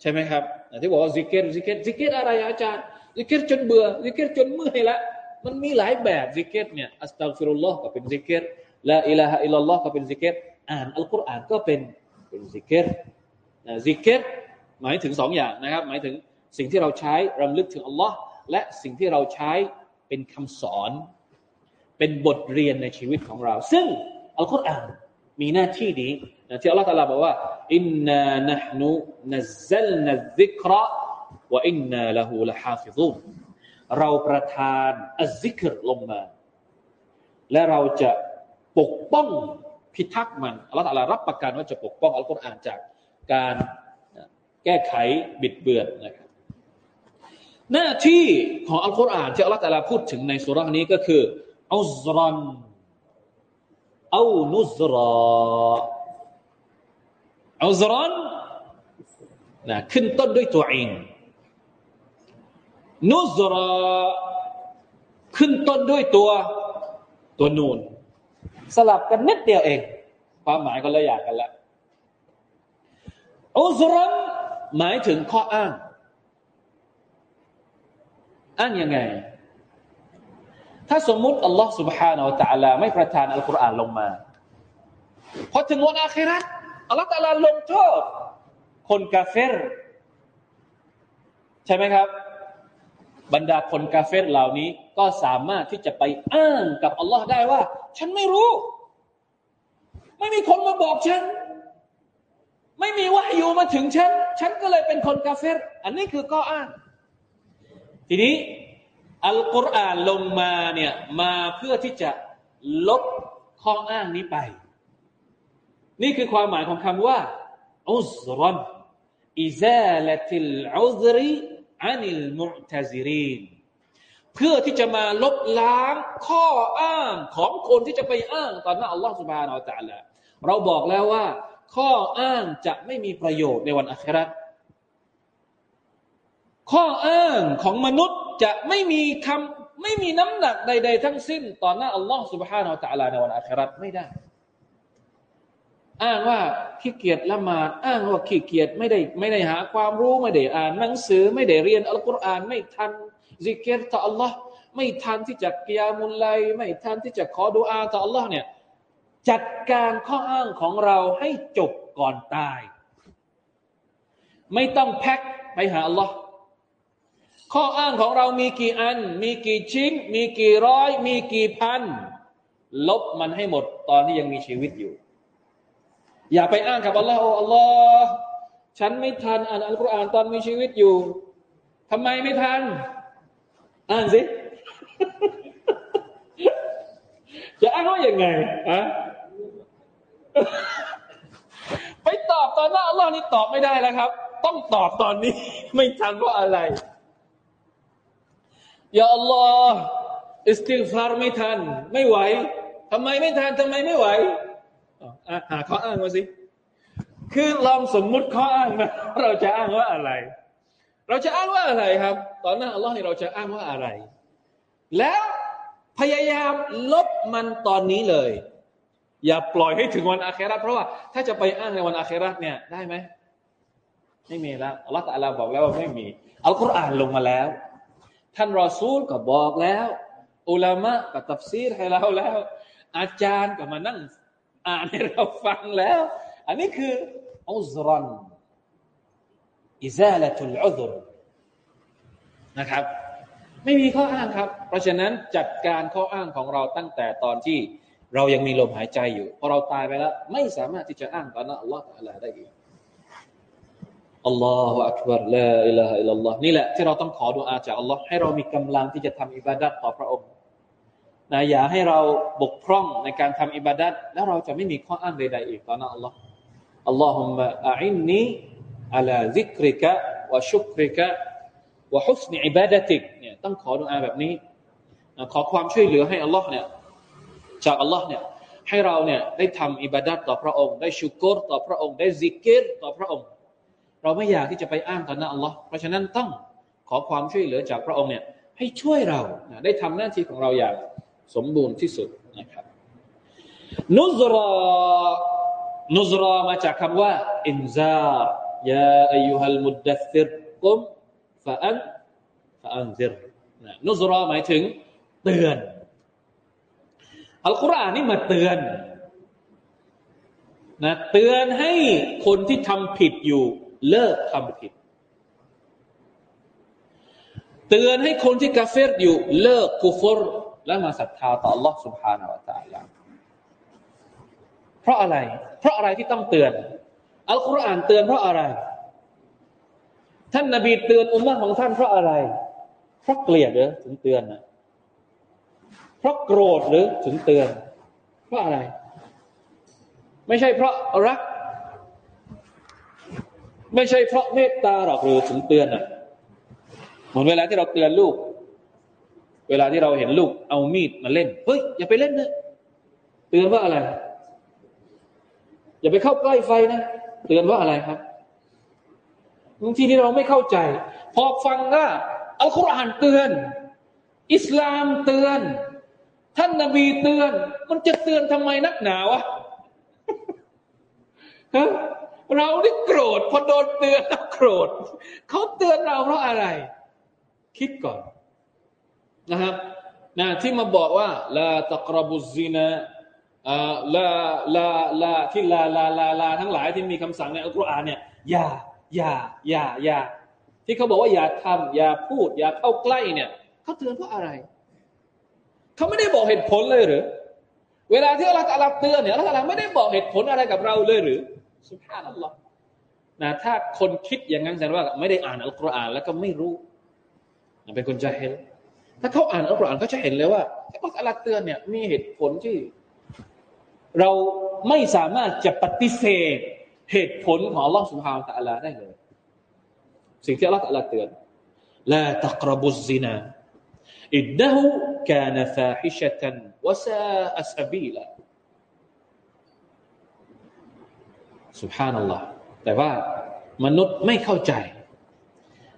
ใช่ไหมครับที่บอกว่าซิกเกตซิกเกตซิกเกตอะไรอาจารย์ซิกเกตจนเบื่อซิกเกตจนเมื่อยและ มันมีหลายแบบซิกเกตเนี่ยอัสตัฟิรุลลอฮ์ก็เป็นซิกเกตละอิลาฮะอิลลัลลอฮ์ก็เป็นซิกเกตอ่านอัลกุรอานก็เป็นเป็นซิกเกตนะซิกเกตหมายถึงสองอย่างนะครับ หมายถึงสิ่งที่เราใช้รำลึกถึงอัลลอฮ์และสิ่งที่เราใช้เป็นคำสอน เป็นบทเรียนในชีวิตของเรา ซึ่งอัลกุรอานมีหน้าที่นี้นะที่อัลลอฮ์ตรัสบอกว่าإنا نحن نزلنا الذكر وإنا له لحافظون เราประทานอัซซิกรลงมา และเราจะปกป้องพิทักษ์มันอัลลอฮฺรับประกันว่าจะปกป้องอัลกุรอานจากการแก้ไขบิดเบือนนะครับหน้าที่ของอัลกุรอานที่อัลลอฮฺพูดถึงในสุรานี้ก็คืออุซรันเอานุซรออุซรันนะขึ้นต้นด้วยตัวเอง นุซรอขึ้นต้นด้วยตัวตัวนูนสลับกันนิดเดียวเอง ความหมายก็เลยอยากกันละอุซรันหมายถึงข้ออ้าง อ้างยังไง ถ้าสมมุติอัลลอฮ์ سبحانه และ تعالى ไม่ประทานอัลกุรอานลงมาพอถึงวันอาคิรัตอัลลอฮ์ตาลาลงโทษคนกาเฟรใช่ไหมครับ บรรดาคนกาเฟรเหล่านี้ก็สามารถที่จะไปอ้างกับอัลลอฮ์ได้ว่า ฉันไม่รู้ ไม่มีคนมาบอกฉัน ไม่มีวาอยู่มาถึงฉัน ฉันก็เลยเป็นคนกาเฟรอันนี้คือข้ออ้าง ทีนี้อัลกุรอานลงมาเนี่ยมาเพื่อที่จะลบข้ออ้างนี้ไป นี่คือความหมายของคำว่าอุซรอนอิซาลติลอุซรี อานิลมุตาซิรินเพื่อที่จะมาลบล้างข้ออ้างของคนที่จะไปอ้างต่อหน้าอัลลอฮฺสุบฮานาอัลตะละเราบอกแล้วว่า ข้ออ้างจะไม่มีประโยชน์ในวันอัคราข้ออ้างของมนุษย์จะไม่มีคำไม่มีน้ำหนักใด ๆ ทั้งสิ้น ต่อหน้าอัลลอฮฺสุบฮานาอัลตะละในวันอัคราไม่ได้ อ้างว่าขี้เกียจละหมาด อ้างว่าขี้เกียจไม่ได้ไม่ได้หาความรู้ไม่ได้อ่านหนังสือไม่ได้เรียนอัลกุรอานไม่ทันซิกเกตต่ออัลลอฮ์ไม่ทันที่จะกิยามุลไลไม่ทันที่จะขอดุอาต่ออัลลอฮ์เนี่ยจัดการข้ออ้างของเราให้จบก่อนตาย ไม่ต้องแพ็คไปหาอัลลอฮ์ข้ออ้างของเรามีกี่อัน มีกี่ชิ้น มีกี่ร้อย มีกี่พัน ลบมันให้หมดตอนที่ยังมีชีวิตอยู่ อย่าไปอ้างกับอัลลอฮ์โอ้อัลลอฮ์ฉันไม่ทันอ่านอัลกุรอานตอนมีชีวิตอยู่ทำไมไม่ทัน อ่านสิจะอ้างว่าอย่างไงอะไปตอบตอนหน้าอัลลอฮ์นี่ตอบไม่ได้แล้วครับ ต้องตอบตอนนี้ ไม่ทันเพราะอะไรยาอัลลอฮ์อิสติฟารไม่ทัน ไม่ไหวทำไมไม่ทันทำไมไม่ไหว หาข้ออ้างมาสิ คือลองสมมุติข้ออ้างนะเราจะอ้างว่าอะไร เราจะอ้างว่าอะไรครับ ตอนนั้นอัลลอฮ์นี่เราจะอ้างว่าอะไร แล้วพยายามลบมันตอนนี้เลย อย่าปล่อยให้ถึงวันอาคราเพราะว่าถ้าจะไปอ้างในวันอาคราเนี่ยได้ไหมไม่มีแล้วอัลลอฮฺตะลาบอกแล้วว่าไม่มีอัลกุรอานลงมาแล้ว ท่านรอซูลก็บอกแล้ว อุลามะก็ตัฟซีรให้เราแล้ว อาจารย์ก็มานั่ง อ่านให้เราฟังแล้ว อันนี้คืออุซรันอิซาลตุลอุซรนะครับ ไม่มีข้ออ้างครับ เพราะฉะนั้นจัดการข้ออ้างของเราตั้งแต่ตอนที่เรายังมีลมหายใจอยู่พอเราตายไปแล้ว ไม่สามารถที่จะอ้างต่อหน้าอัลลอฮฺได้อีกอัลลอฮฺอักบารลาอิลาฮะอิลลัลลอฮ์นี่แหละที่เราต้องขอดุอาจากอัลลอฮ์ให้เรามีกำลังที่จะทำอิบาดัตต่อพระองค์ นะอย่าให้เราบกพร่องในการทำอิบาดัตแล้วเราจะไม่มีข้ออ้างใด ๆ อีกต่อหน้าอัลลอฮ์อัลลอฮุมะอาอินนีعلى ذكرك وشكرك وحسن عبادتك เนี่ยต้องขอดุอาแบบนี้ขอความช่วยเหลือให้อัลลอฮ์เนี่ยจากอัลลอฮ์เนี่ยให้เราเนี่ยได้ทำอิบาดัตต่อพระองค์ได้ชุกรต่อพระองค์ได้ซิเกรต่อพระองค์ เราไม่อยากที่จะไปอ้างต่อหน้าอัลลอฮ์เพราะฉะนั้นต้องขอความช่วยเหลือจากพระองค์เนี่ยให้ช่วยเราได้ทำหน้าที่ของเราอย่าง สมบูรณ์ที่สุดนะครับ นุซรอนุซรอมาจากคำว่าอินซายาอายุฮัลมุดดัฟฟิรกุมฟะอันฟะอันซิรนุซรอหมายถึง เตือน อัลกุรอานนี่มาเตือนนะเตือนให้คนที่ทำผิดอยู่เลิกทำผิด เตือนให้คนที่กาเฟรอยู่เลิกกุฟร และมาศรัทธาต่อ Allah سبحانه และ تعالى เพราะอะไร เพราะอะไรที่ต้องเตือน อัลกุรอานเตือนเพราะอะไร ท่านนาบีเตือนอุมมะของท่านเพราะอะไร เพราะเกลียดหรือถึงเตือนนะเพราะโกรธหรือถึงเตือน เพราะอะไร ไม่ใช่เพราะรักไม่ใช่เพราะเมตตาหรอกหรือถึงเตือนอ่ะเหมือนเวลาที่เราเตือนลูก เวลาที่เราเห็นลูกเอามีดมาเล่น เฮ้ย อย่าไปเล่นนะเตือนว่าอะไร อย่าไปเข้าใกล้ไฟนะ เตือนว่าอะไรครับบางทีที่เราไม่เข้าใจ พอฟังว่าอัลกุรอานเตือน อิสลามเตือน ท่านนบีเตือน มันจะเตือนทำไมนักหนาวะเราที่โกรธพอโดนเตือนแล้วโกรธเขาเตือนเราเพราะอะไร คิดก่อน นะครับนะที่มาบอกว่าลาตะกรบุซินะลาลาลาที่ลาลาลาลาทั้งหลายที่มีคำสั่งในอัลกุรอานเนี่ยอย่าอย่าอย่าอย่าที่เขาบอกว่าอย่าทำอย่าพูด อย่าเข้าใกล้เนี่ยเขาเตือนเพราะอะไรเขาไม่ได้บอกเหตุผลเลยหรือเวลาที่อัลลอฮฺเตือนเนี่ยอัลลอฮฺไม่ได้บอกเหตุผลอะไรกับเราเลยหรือสุภาพนัลลอฮ์นะถ้าคนคิดอย่างนั้นแสดงว่าไม่ได้อ่านอัลกุรอานแล้วก็ไม่รู้ เป็นคนจะเห็น ถ้าเขาอ่านอัลกุรอานเขาจะเห็นเลยว่าอัลกุรอานเตือนเนี่ยมีเหตุผลที่ เราไม่สามารถจะปฏิเสธเหตุผลของอัลลอฮ์สุบฮาวตะอัลาได้เลย สิ่งที่อัลลอฮ์ตะอัลาเตือนลาตะกรบุซินาإنه كان فاحشة وساء سبيلا سبحان الله แต่ว่ามนุษย์ไม่เข้าใจ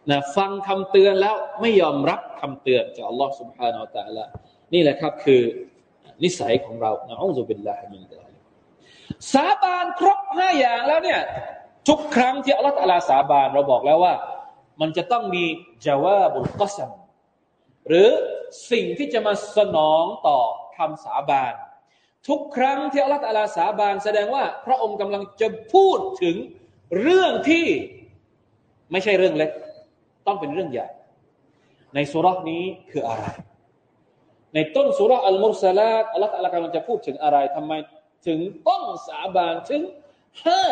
นะฟังคำเตือนแล้วไม่ยอมรับคำเตือนจากอัลลอฮ์ سبحانه และ تعالى นี่แหละครับคือนิสัยของเรานะอัลลอฮฺบิลลาฮิมินตาสาบานครบห้าอย่างแล้วเนี่ยทุกครั้งที่อัลลอฮฺตาลาสาบานเราบอกแล้วว่า มันจะต้องมีจาวาบุลกัสมหรือสิ่งที่จะมาสนองต่อคำสาบานทุกครั้งที่อัลลอฮฺตาลาสาบานแสดงว่า พระองค์กำลังจะพูดถึงเรื่องที่ไม่ใช่เรื่องเล็ก ต้องเป็นเรื่องใหญ่ ในสุรานี้คืออะไร ในต้นสุราอัลมุสลาตอัลลอฮฺตาลากำลังจะพูดถึงอะไรทำไมถึงต้องสาบานถึงห้า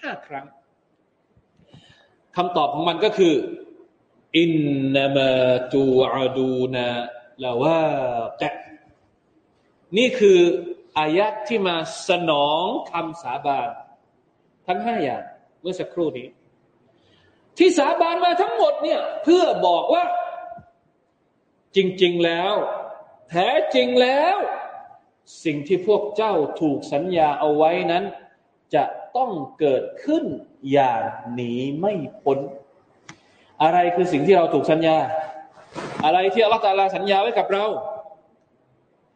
ห้าครั้งคำตอบของมันก็คืออินนามาตูอาดูนาลาวาตะนี่คืออายะที่มาสนองคำสาบาน ทั้งห้าอย่างเมื่อสักครู่นี้ ที่สาบานมาทั้งหมดเนี่ยเพื่อบอกว่า จริง ๆ แล้ว แท้จริงแล้ว สิ่งที่พวกเจ้าถูกสัญญาเอาไว้นั้น จะต้องเกิดขึ้นอย่างหนีไม่พ้น อะไรคือสิ่งที่เราถูกสัญญา อะไรที่อัลลอฮฺตาลาสัญญาไว้กับเรา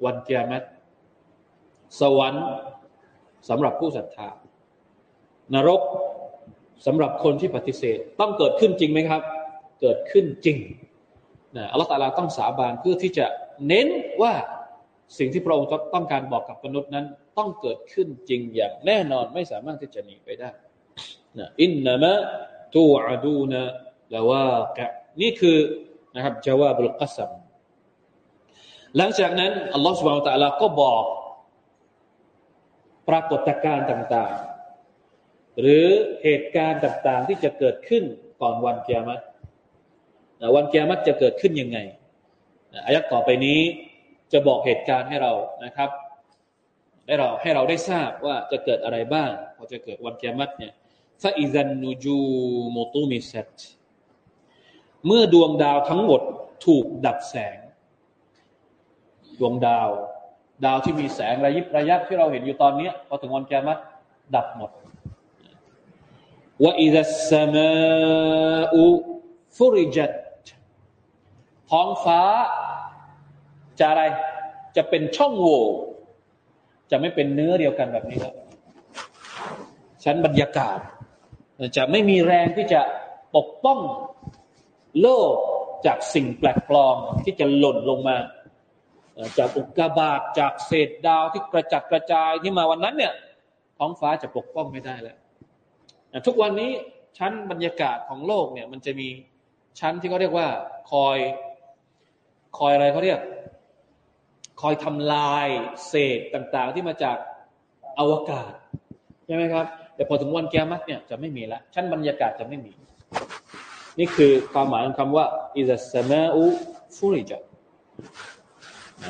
วันเกียรติสวรรค์สำหรับผู้ศรัทธานรก สำหรับคนที่ปฏิเสธต้องเกิดขึ้นจริงไหมครับ เกิดขึ้นจริงนะอัลลอฮฺตาลาต้องสาบานเพื่อที่จะเน้นว่าสิ่งที่พระองค์ต้องการบอกกับมนุษย์นั้น ต้องเกิดขึ้นจริงอย่างแน่นอนไม่สามารถที่จะหนีไปได้นะอินนามะตูอาดูนะละว่ากะนี่คือนะครับจาวาบุลกัสมหลังจากนั้นอัลลอฮฺสุบานตะลาก็บอก ปรากฏการณ์ต่างๆ หรือเหตุการณ์ต่าง ๆ ที่จะเกิดขึ้นก่อนวันเกียรติวันเกียรติจะเกิดขึ้นยังไงอายักต่อไปนี้จะบอกเหตุการณ์ให้เรานะครับ ให้เราให้เราได้ทราบว่าจะเกิดอะไรบ้างพอจะเกิดวันเกียรติเนี่ยฟาอิซันนูจูโมตุมิเซตเมื่อดวงดาวทั้งหมดถูกดับแสง ดวงดาว ดาวที่มีแสงระยิบระยับที่เราเห็นอยู่ตอนนี้พอถึงวันแกมัดดับหมด ว่าอิซัสมาอุฟุริจัตท้องฟ้า จะอะไร จะเป็นช่องโหว่จะไม่เป็นเนื้อเดียวกันแบบนี้แล้วชั้นบรรยากาศ จะไม่มีแรงที่จะปกป้องโลกจากสิ่งแปลกปลอมที่จะหล่นลงมา จากอุกกาบาตจากเศษดาวที่กระจัดกระจายที่มาวันนั้นเนี่ย ท้องฟ้าจะปกป้องไม่ได้แล้ว ทุกวันนี้ชั้นบรรยากาศของโลกเนี่ย มันจะมีชั้นที่เขาเรียกว่า คอย คอยอะไรเขาเรียก คอยทำลายเศษต่าง ๆ ที่มาจากอวกาศใช่ไหมครับ แต่พอถึงวันแกมัดเนี่ยจะไม่มีละชั้นบรรยากาศจะไม่มี นี่คือความหมายของคำว่าإذا السماء فرجت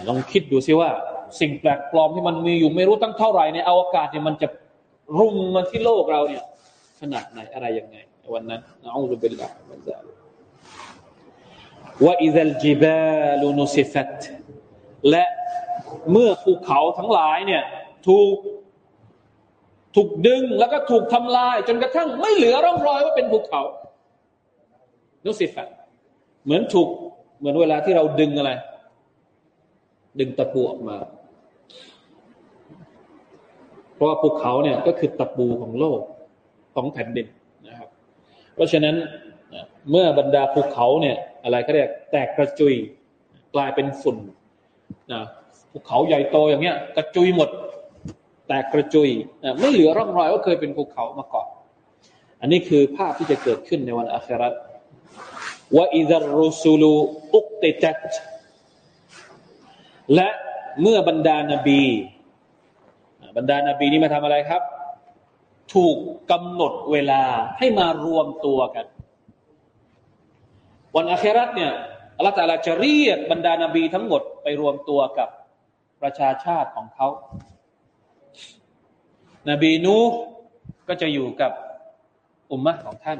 ลองคิดดูซิว่า สิ่งแปลกปลอมที่มันมีอยู่ไม่รู้ตั้งเท่าไหร่ในอวกาศเนี่ยมันจะรุมมาที่โลกเราเนี่ย ขนาดไหนอะไรยังไง วันนั้นนะأعوذ بالله من ذلك وإذا الجبال نسفت และเมื่อภูเขาทั้งหลายเนี่ยถูกถูกดึงแล้วก็ถูกทำลาย จนกระทั่งไม่เหลือร่องรอยว่าเป็นภูเขา นุสิฟัตเหมือนถูกเหมือนเวลาที่เราดึงอะไร ดึงตะปูออกมา เพราะว่าภูเขาเนี่ยก็คือตะปูของโลก ของแผ่นดินนะครับ เพราะฉะนั้นเมื่อบรรดาภูเขาเนี่ยอะไรก็เรียกแตกกระจุยกลายเป็นฝุ่นนะภูเขาใหญ่โตอย่างเงี้ย กระจุยหมด แตกกระจุยไม่เหลือร่องรอยว่าเคยเป็นภูเขามาก่อนอันนี้คือภาพที่จะเกิดขึ้นในวันอาคราตว่าอิดารุสูลูอุกติจัตและเมื่อบรรดานาบี บรรดานาบีนี้มาทำอะไรครับ ถูกกำหนดเวลาให้มารวมตัวกัน วันอาคราตเนี่ยอัลลอฮฺตาลาจะเรียกบรรดานาบีทั้งหมดไปรวมตัวกับประชาชาติของเขานาบีนูก็จะอยู่กับอุมมะของท่าน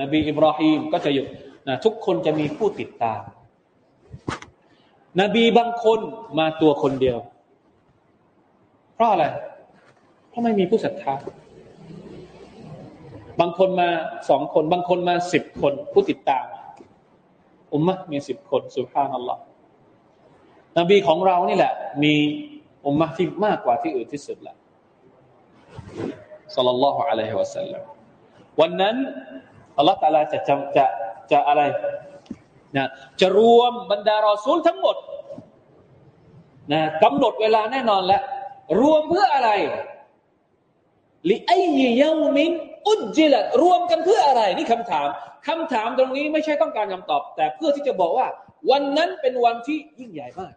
นบีอิบราฮิมก็จะอยู่นะทุกคนจะมีผู้ติดตาม นบีบางคนมาตัวคนเดียว เพราะอะไร เพราะไม่มีผู้ศรัทธา บางคนมาสองคน บางคนมาสิบคนผู้ติดตาม อุมมะมีสิบคนสุภาพนัลลอฮ์นบีของเรานี่แหละ มีอุมมะที่มากกว่าที่อื่นที่สุดแหละสัลลัลลอฮุอะลัยฮิวะสัลลัมวันนั้นอัลลอฮฺตาลาจะจะจะจะอะไรนะจะรวมบรรดารอซูลทั้งหมดนะกำหนดเวลาแน่นอนแล้วรวมเพื่ออะไร ลิไอเยามินอุจจิละรวมกันเพื่ออะไร นี่คำถามคำถามตรงนี้ไม่ใช่ต้องการคำตอบ แต่เพื่อที่จะบอกว่า วันนั้นเป็นวันที่ยิ่งใหญ่มาก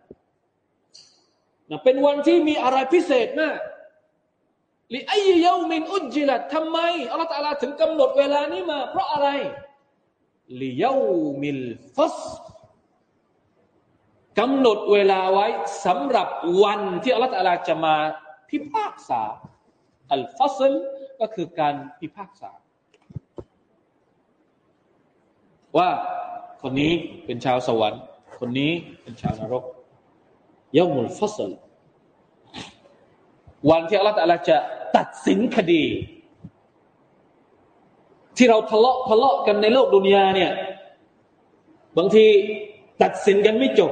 นะเป็นวันที่มีอะไรพิเศษมากลิไอยเยามินอุจจิละทำไมอัลลอฮฺตาลาถึงกำหนดเวลานี้มา เพราะอะไรลิเยามิลฟัสกำหนดเวลาไว้สำหรับวันที่อัลลอฮฺตาลาจะมาพิพากษา อัลฟัสลก็คือการพิพากษา ว่าคนนี้เป็นชาวสวรรค์ คนนี้เป็นชาวนรกยามุลฟัสลวันที่อัลลอฮฺจะตัดสินคดี ที่เราทะเลาะทะเลาะกันในโลกดุนยาเนี่ย บางทีตัดสินกันไม่จบ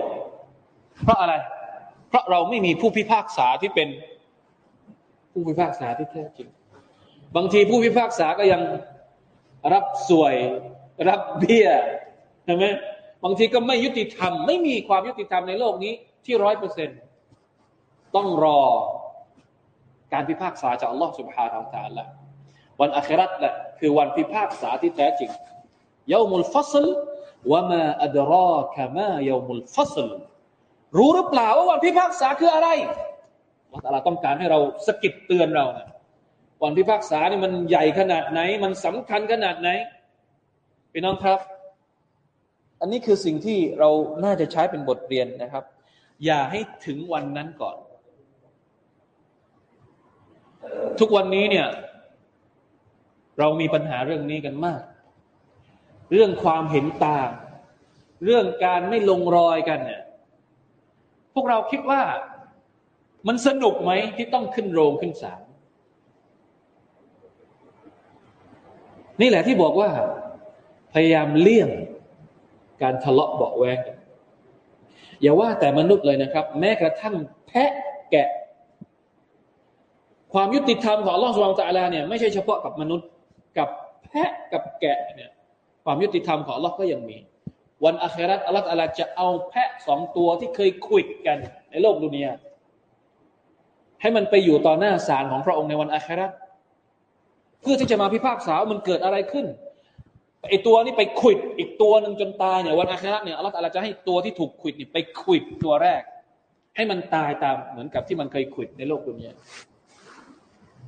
เพราะอะไร เพราะเราไม่มีผู้พิพากษาที่เป็น ผู้พิพากษาที่แท้จริง บางทีผู้พิพากษาก็ยังรับสวย รับเบี้ยใช่ไหมบางทีก็ไม่ยุติธรรม ไม่มีความยุติธรรมในโลกนี้ที่ร้อยเปอร์เซ็นตต้องรอการพิพากษาจากอัลลอฮฺสุบฮานาอัลตาละวันอัคราตแหละคือวันพิพากษาที่แท้จริงยามุลฟัซลวะมาอัดรอคามายามุลฟัซลรู้หรือเปล่าว่าวันพิพากษาคืออะไร อัลลอฮ์ต้องการให้เราสกิดเตือนเรานะวันพิพากษานี่มันใหญ่ขนาดไหน มันสำคัญขนาดไหนพี่น้องครับ อันนี้คือสิ่งที่เราน่าจะใช้เป็นบทเรียนนะครับ อย่าให้ถึงวันนั้นก่อน ทุกวันนี้เนี่ย เรามีปัญหาเรื่องนี้กันมาก เรื่องความเห็นต่าง เรื่องการไม่ลงรอยกันเนี่ยพวกเราคิดว่า มันสนุกไหมที่ต้องขึ้นโรงขึ้นศาลนี่แหละที่บอกว่า พยายามเลี่ยงการทะเลาะเบาแวงอย่าว่าแต่มนุษย์เลยนะครับ แม้กระทั่งแพะแกะ ความยุติธรรมของลลอฮฺสุบานตะลาเนี่ยไม่ใช่เฉพาะกับมนุษย์กับแพะกับแกะเนี่ยความยุติธรรมของลลอก็ยังมี วันอัคราตอัลลอฮฺจะเอาแพะสองตัวที่เคยคุยกันในโลกดุนยา ให้มันไปอยู่ต่อหน้าศาลของพระองค์ในวันอัคราตเพื่อที่จะมาพิพากษาว่ามันเกิดอะไรขึ้นไอตัวนี้ไปขุดอีกตัวหนึ่งจนตายเนี่ยวันอาคราเนี่ยอัลลอฮฺจะให้ตัวที่ถูกขุดนี่ไปขุดตัวแรก ให้มันตายตามเหมือนกับที่มันเคยขุดในโลกดุนยา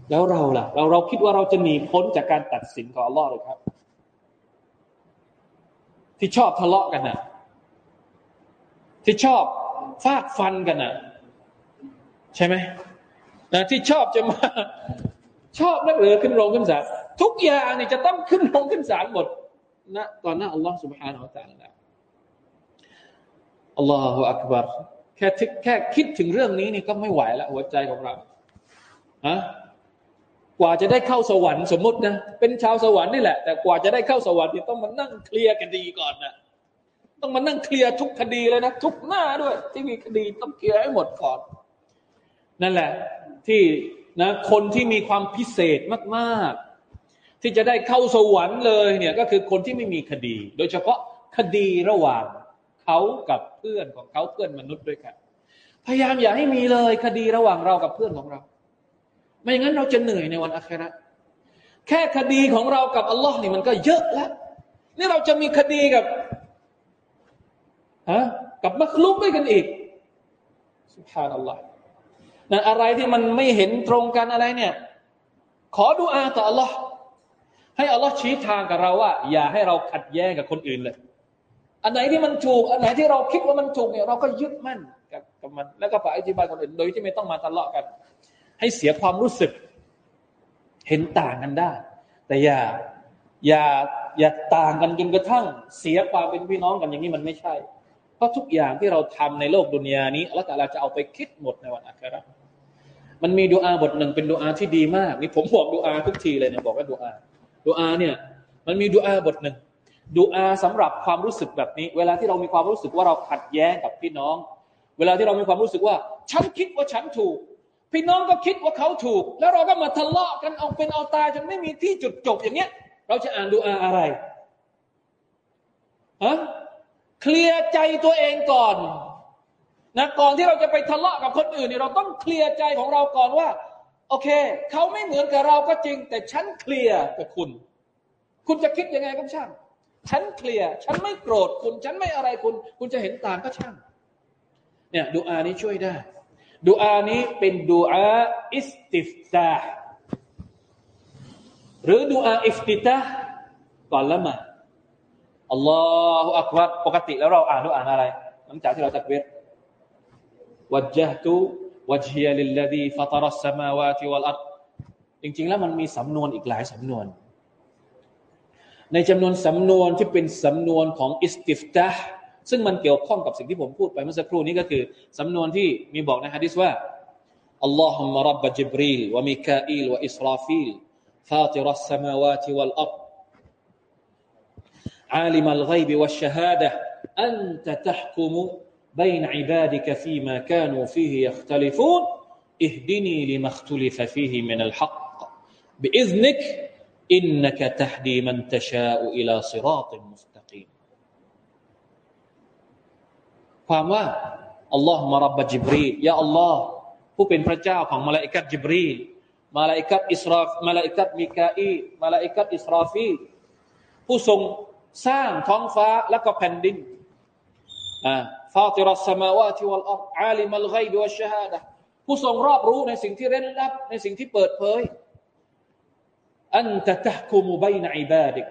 แล้วเราล่ะ เราเราคิดว่าเราจะหนีพ้นจากการตัดสินของอัลลอฮ์เลยครับ ที่ชอบทะเลาะกันน่ะที่ชอบฟาดฟันกันน่ะใช่ไหม นะที่ชอบจะมา ชอบนักเรือขึ้นโรงขึ้นศาลทุกอย่างนี่จะต้องขึ้นโรงขึ้นศาลหมดนะตอนนั้นอัลลอฮ์ سبحانه และ تعالى อัลลอฮฺอักบารแค่แค่คิดถึงเรื่องนี้นี่ก็ไม่ไหวแล้วหัวใจของเราฮะกว่าจะได้เข้าสวรรค์สมมตินะเป็นชาวสวรรค์นี่แหละแต่กว่าจะได้เข้าสวรรค์นี่ต้องมานั่งเคลียร์คดีก่อนนะต้องมานั่งเคลียร์ทุกคดีเลยนะทุกหน้าด้วย ที่มีคดีต้องเคลียร์ให้หมดก่อน นั่นแหละ ที่นะคนที่มีความพิเศษมากๆ ที่จะได้เข้าสวรรค์เลยเนี่ยก็คือคนที่ไม่มีคดี โดยเฉพาะคดีระหว่างเขากับเพื่อนของเขาเพื่อนมนุษย์ด้วยกัน พยายามอย่าให้มีเลยคดีระหว่างเรากับเพื่อนของเรา ไม่งั้นเราจะเหนื่อยในวันอัคราแค่คดีของเรากับอัลลอฮ์นี่มันก็เยอะแล้วนี่เราจะมีคดีกับฮะกับมักลุกด้วยกันอีกสุภานัลลอฮ์ นั่นอะไรที่มันไม่เห็นตรงกันอะไรเนี่ย ขอดูอาต่ออัลลอฮ์ให้อัลลอฮ์ชี้ทางกับเราว่า อย่าให้เราขัดแย้งกับคนอื่นเลย อันไหนที่มันถูก อันไหนที่เราคิดว่ามันถูกเนี่ยเราก็ยึดมั่นกับกับมัน แล้วก็ไปอธิบายคนอื่นโดยที่ไม่ต้องมาทะเลาะกัน ให้เสียความรู้สึก เห็นต่างกันได้ แต่อย่าอย่าอย่าต่างกันจนกระทั่ง เสียความเป็นพี่น้องกันอย่างนี้มันไม่ใช่ เพราะทุกอย่างที่เราทำในโลกดุนยานี้อัลลอฮฺจะเอาไปคิดหมดในวันอาครา มันมีดูอาบทหนึ่งเป็นดูอาที่ดีมากนี่ผมบอกดูอาทุกทีเลยเนี่ยบอกว่าดูอาดูอาเนี่ยมันมีดูอาบทหนึ่งดูอาสำหรับความรู้สึกแบบนี้ เวลาที่เรามีความรู้สึกว่าเราขัดแย้งกับพี่น้อง เวลาที่เรามีความรู้สึกว่า ฉันคิดว่าฉันถูก พี่น้องก็คิดว่าเขาถูก แล้วเราก็มาทะเลาะกันเอาเป็นเอาตายจนไม่มีที่จุดจบอย่างเงี้ย เราจะอ่านดูอาอะไรฮะเคลียร์ใจตัวเองก่อน นะก่อนที่เราจะไปทะเลาะกับคนอื่นเนี่ยเราต้องเคลียร์ใจของเราก่อนว่า โอเค เขาไม่เหมือนกับเราก็จริง แต่ฉันเคลียร์กับคุณ คุณจะคิดยังไงก็ช่าง ฉันเคลียร์ฉันไม่โกรธคุณ ฉันไม่อะไรคุณ คุณจะเห็นต่างก็ช่าง เนี่ยดูอานี้ช่วยได้ดูอานี้เป็นดูอาอิสติฟตาหรือดูอาอิฟติตาก่อนละมาอัลลอฮฺอักบัรปกติแล้วเราอ่านดูอ่านอะไร หลังจากที่เราตักบีร วัจห์ตุวัจฮียลิลลดีฟัตรัสสมาวาติวัลอัรจริงๆแล้วมันมีสำนวนอีกหลายสำนวน ในจำนวนสำนวนที่เป็นสำนวนของอิสติฟตาซึ่งมันเกี่ยวข้องกับสิ่งที่ผมพูดไปเมื่อสักครู่นี้ก็คือสำนวนที่มีบอกในฮะดิษว่าอัลลอฮุมะรับบะจิบรีลวะมิคาอิลวะอิสราฟิลฟาติรัสสมาวาติวัลอัร عالم الغيب والشهادة أنت تحكم بين عبادك فيما كانوا فيه يختلفون اهدني لما اختلف فيه من الحق بإذنك إنك تهدي من تشاء إلى صراط مستقيم ความว่าอัลลอฮ์มารับบจิบรียาอัลลอฮ์ผู้เป็นพระเจ้าของมาลาอิกัดจิบรีมาลาอิกัดอิสราฟมาลาอิกัดมิกาอีมาลาอิกัดอิสราฟีผู้ทรงสร้างท้องฟ้าและก็แผ่นดินอ่า ฟาติรัสมาวาติวัลอัรอาลิมัลไกบิวัชฮาดะผู้ทรงรอบรู้ในสิ่งที่เร้นลับ ในสิ่งที่เปิดเผยอันตะตะคุมุบัยนอิบาดิก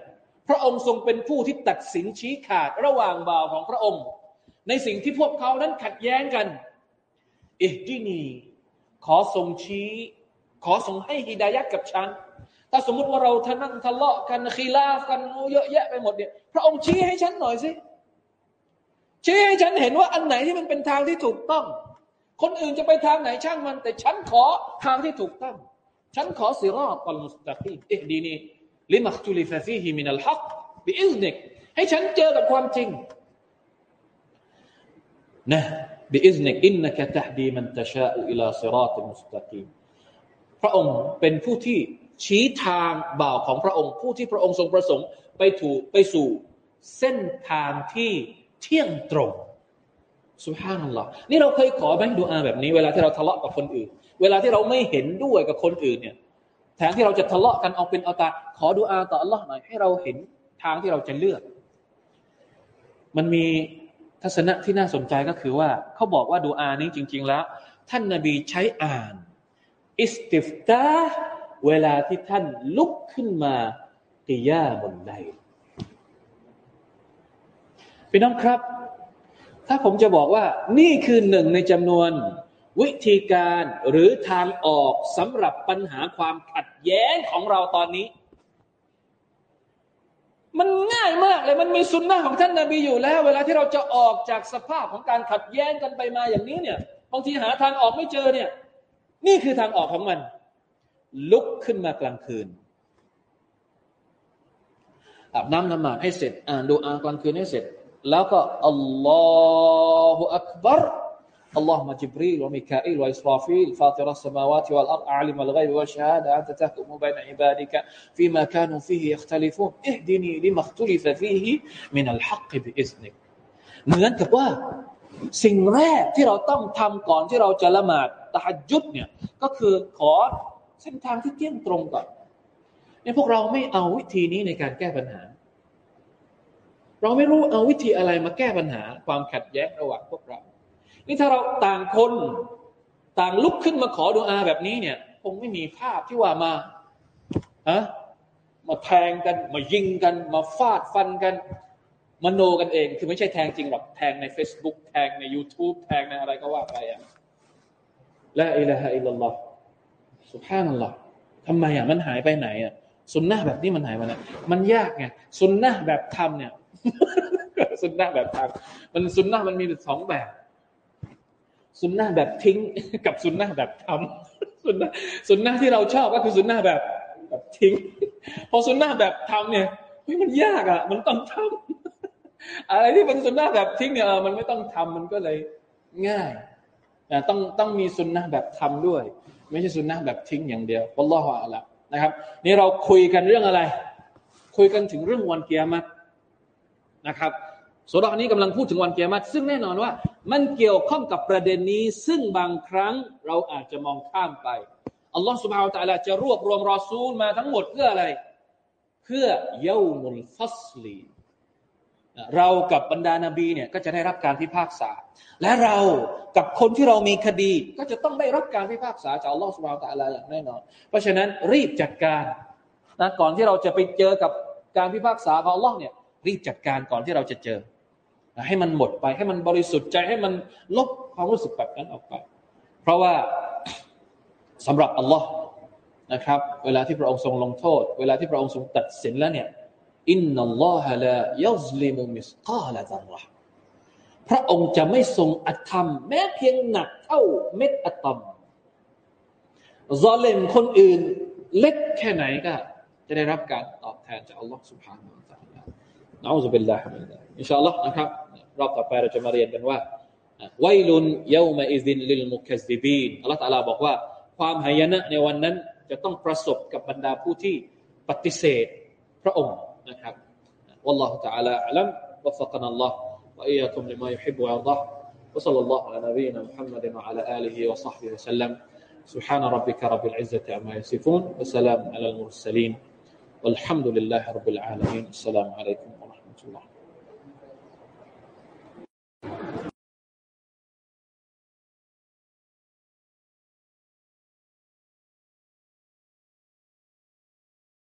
พระองค์ทรงเป็นผู้ที่ตัดสินชี้ขาดระหว่างบ่าวของพระองค์ ในสิ่งที่พวกเขานั้นขัดแย้งกันอิฮดินีขอทรงชี้ ขอทรงให้ฮิดายัดกับฉัน ถ้าสมมติว่าเราทะนั่งทะเลาะกันคีลาฟกันเยอะแยะไปหมดเนี่ย พระองค์ชี้ให้ฉันหน่อยสิ ชี้ให้ฉันเห็นว่าอันไหนที่มันเป็นทางที่ถูกต้อง คนอื่นจะไปทางไหนช่างมัน แต่ฉันขอทางที่ถูกต้อง ฉันขอالصراط المستقيم اهدني لما اختلف فيه من الحق بإذنك ให้ฉันเจอกับความจริงนะبإذنك إنك تهدي من تشاء إلى صراط مستقيم พระองค์เป็นผู้ที่ชี้ทางบ่าวของพระองค์ ผู้ที่พระองค์ทรงประสงค์ไปถูกไปสู่เส้นทางที่ เที่ยงตรงสุภาพนัลลอฮ์นี่เราเคยขอไหมดูอาแบบนี้ เวลาที่เราทะเลาะกับคนอื่น เวลาที่เราไม่เห็นด้วยกับคนอื่นเนี่ยแทนที่เราจะทะเลาะกันเอาเป็นเอาตา ขอดูอาต่ออัลลอฮ์หน่อยให้เราเห็นทางที่เราจะเลือก มันมีทัศนะที่น่าสนใจก็คือว่าเขาบอกว่าดูอานี้จริง ๆ แล้ว ท่านนาบีใช้อ่าน อิสติฟตาเวลาที่ท่านลุกขึ้นมากิยาบนได พี่น้องครับ ถ้าผมจะบอกว่านี่คือหนึ่งในจำนวน วิธีการหรือทางออกสำหรับปัญหาความขัดแย้งของเราตอนนี้ มันง่ายมากเลยมันมีสุนนะของท่านนาบีอยู่แล้ว เวลาที่เราจะออกจากสภาพของการขัดแย้งกันไปมาอย่างนี้เนี่ยบางทีหาทางออกไม่เจอเนี่ย นี่คือทางออกของมัน ลุกขึ้นมากลางคืนอาบน้ำนมาซให้เสร็จ อ่านดูอากลางคืนให้เสร็จ แล้วก็الله أكبر اللهم رب جبريل وميكائيل وإسرافيل فاطر السماوات والأرض عالم الغيب والشهادة أنت تحكم بين عبادك فيما كانوا فيه يختلفون اهدني لما اختلف فيه من الحق بإذنكเหมือนกับว่าสิ่งแรกที่เราต้องทำก่อนที่เราจะละหมาดตะฮัจจุดเนี่ยก็คือขอเส้นทางที่เที่ยงตรงก่อนเนี่ยพวกเราไม่เอาวิธีนี้ในการแก้ปัญหา เราไม่รู้เอาวิธีอะไรมาแก้ปัญหาความขัดแย้งระหว่างพวกเรา นี่ถ้าเราต่างคนต่างลุกขึ้นมาขอดูอาแบบนี้เนี่ยคงไม่มีภาพที่ว่ามาฮะมาแทงกัน มายิงกัน มาฟาดฟันกันมโนกันเอง คือไม่ใช่แทงจริงหรอก แทงใน Facebook แทงใน YouTube แทงในอะไรก็ว่าไปอะละอิละฮะอิลลอฮ์สุภาพนั่นหรอทำไมอะมันหายไปไหนอะสุนนะแบบนี้มันหายไปไหนมันยากไงสุนนะแบบทำเนี่ย สุนนะแบบทำมันสุนนะมันมีสองแบบ สุนนะแบบทิ้งกับสุนนะแบบทำสุนนะสุนนะที่เราชอบก็คือสุนนะแบบแบบทิ้ง พอสุนนะแบบทำเนี่ยเฮ้ยมันยากอะ มันต้องทำอะไรที่เป็นสุนนะแบบทิ้งเนี่ยมันไม่ต้องทำมันก็เลยง่ายนะต้องต้องมีสุนนะแบบทำด้วย ไม่ใช่สุนนะแบบทิ้งอย่างเดียววัลลอฮฺอะลันะครับ นี่เราคุยกันเรื่องอะไร คุยกันถึงเรื่องวันเกียรติ นะครับสุรานี้กำลังพูดถึงวันเกียรติซึ่งแน่นอนว่า มันเกี่ยวข้องกับประเด็นนี้ ซึ่งบางครั้งเราอาจจะมองข้ามไปอัลลอฮฺสุบฮาวตะลาจะรวบรวมรอซูลมาทั้งหมดเพื่ออะไร เพื่อเยามุลฟัสลีเรากับบรรดานาบีเนี่ยก็จะได้รับการพิพากษา และเรากับคนที่เรามีคดี ก็จะต้องได้รับการพิพากษาจากอัลลอฮฺสุบฮาวตะลาอย่างแน่นอน เพราะฉะนั้นรีบจัดการนะก่อนที่เราจะไปเจอกับการพิพากษาของอัลลอฮ์เนี่ย รีบจัดการก่อนที่เราจะเจอ ให้มันหมดไปให้มันบริสุทธิ์ใจให้มันลบความรู้สึกแบบนั้นออกไป เพราะว่าสำหรับอัลลอฮ์นะครับ เวลาที่พระองค์ทรงลงโทษ เวลาที่พระองค์ทรงตัดสินแล้วเนี่ยอินนัลลอฮะลายัซลิมุมิสกาลาซัรห์พระองค์จะไม่ทรงอธรรม แม้เพียงหนักเท่าเม็ดอะตอมซอเลมคนอื่นเล็กแค่ไหนก็ จะได้รับการตอบแทนจากอัลลอฮ์สุภานา มินอินชาอัลลอฮ์นะครับรอบต่อไปเราจะมาเรียนกันว่าไวลุนเยามาอิซินลิลมุคัซดิบีนอัลลอฮฺตาลาบอกว่า ความหายนะในวันนั้น จะต้องประสบกับบรรดาผู้ที่ปฏิเสธพระองค์นะครับ والله تعالى أعلم وفقنا الله وإياكم لما يحب ويرضاه وصلى الله على نبينا محمد وعلى آله وصحبه وسلم سبحان ربك رب العزة عما يصفون وسلام على المرسلين والحمد لله رب العالمين السلام عليكم a.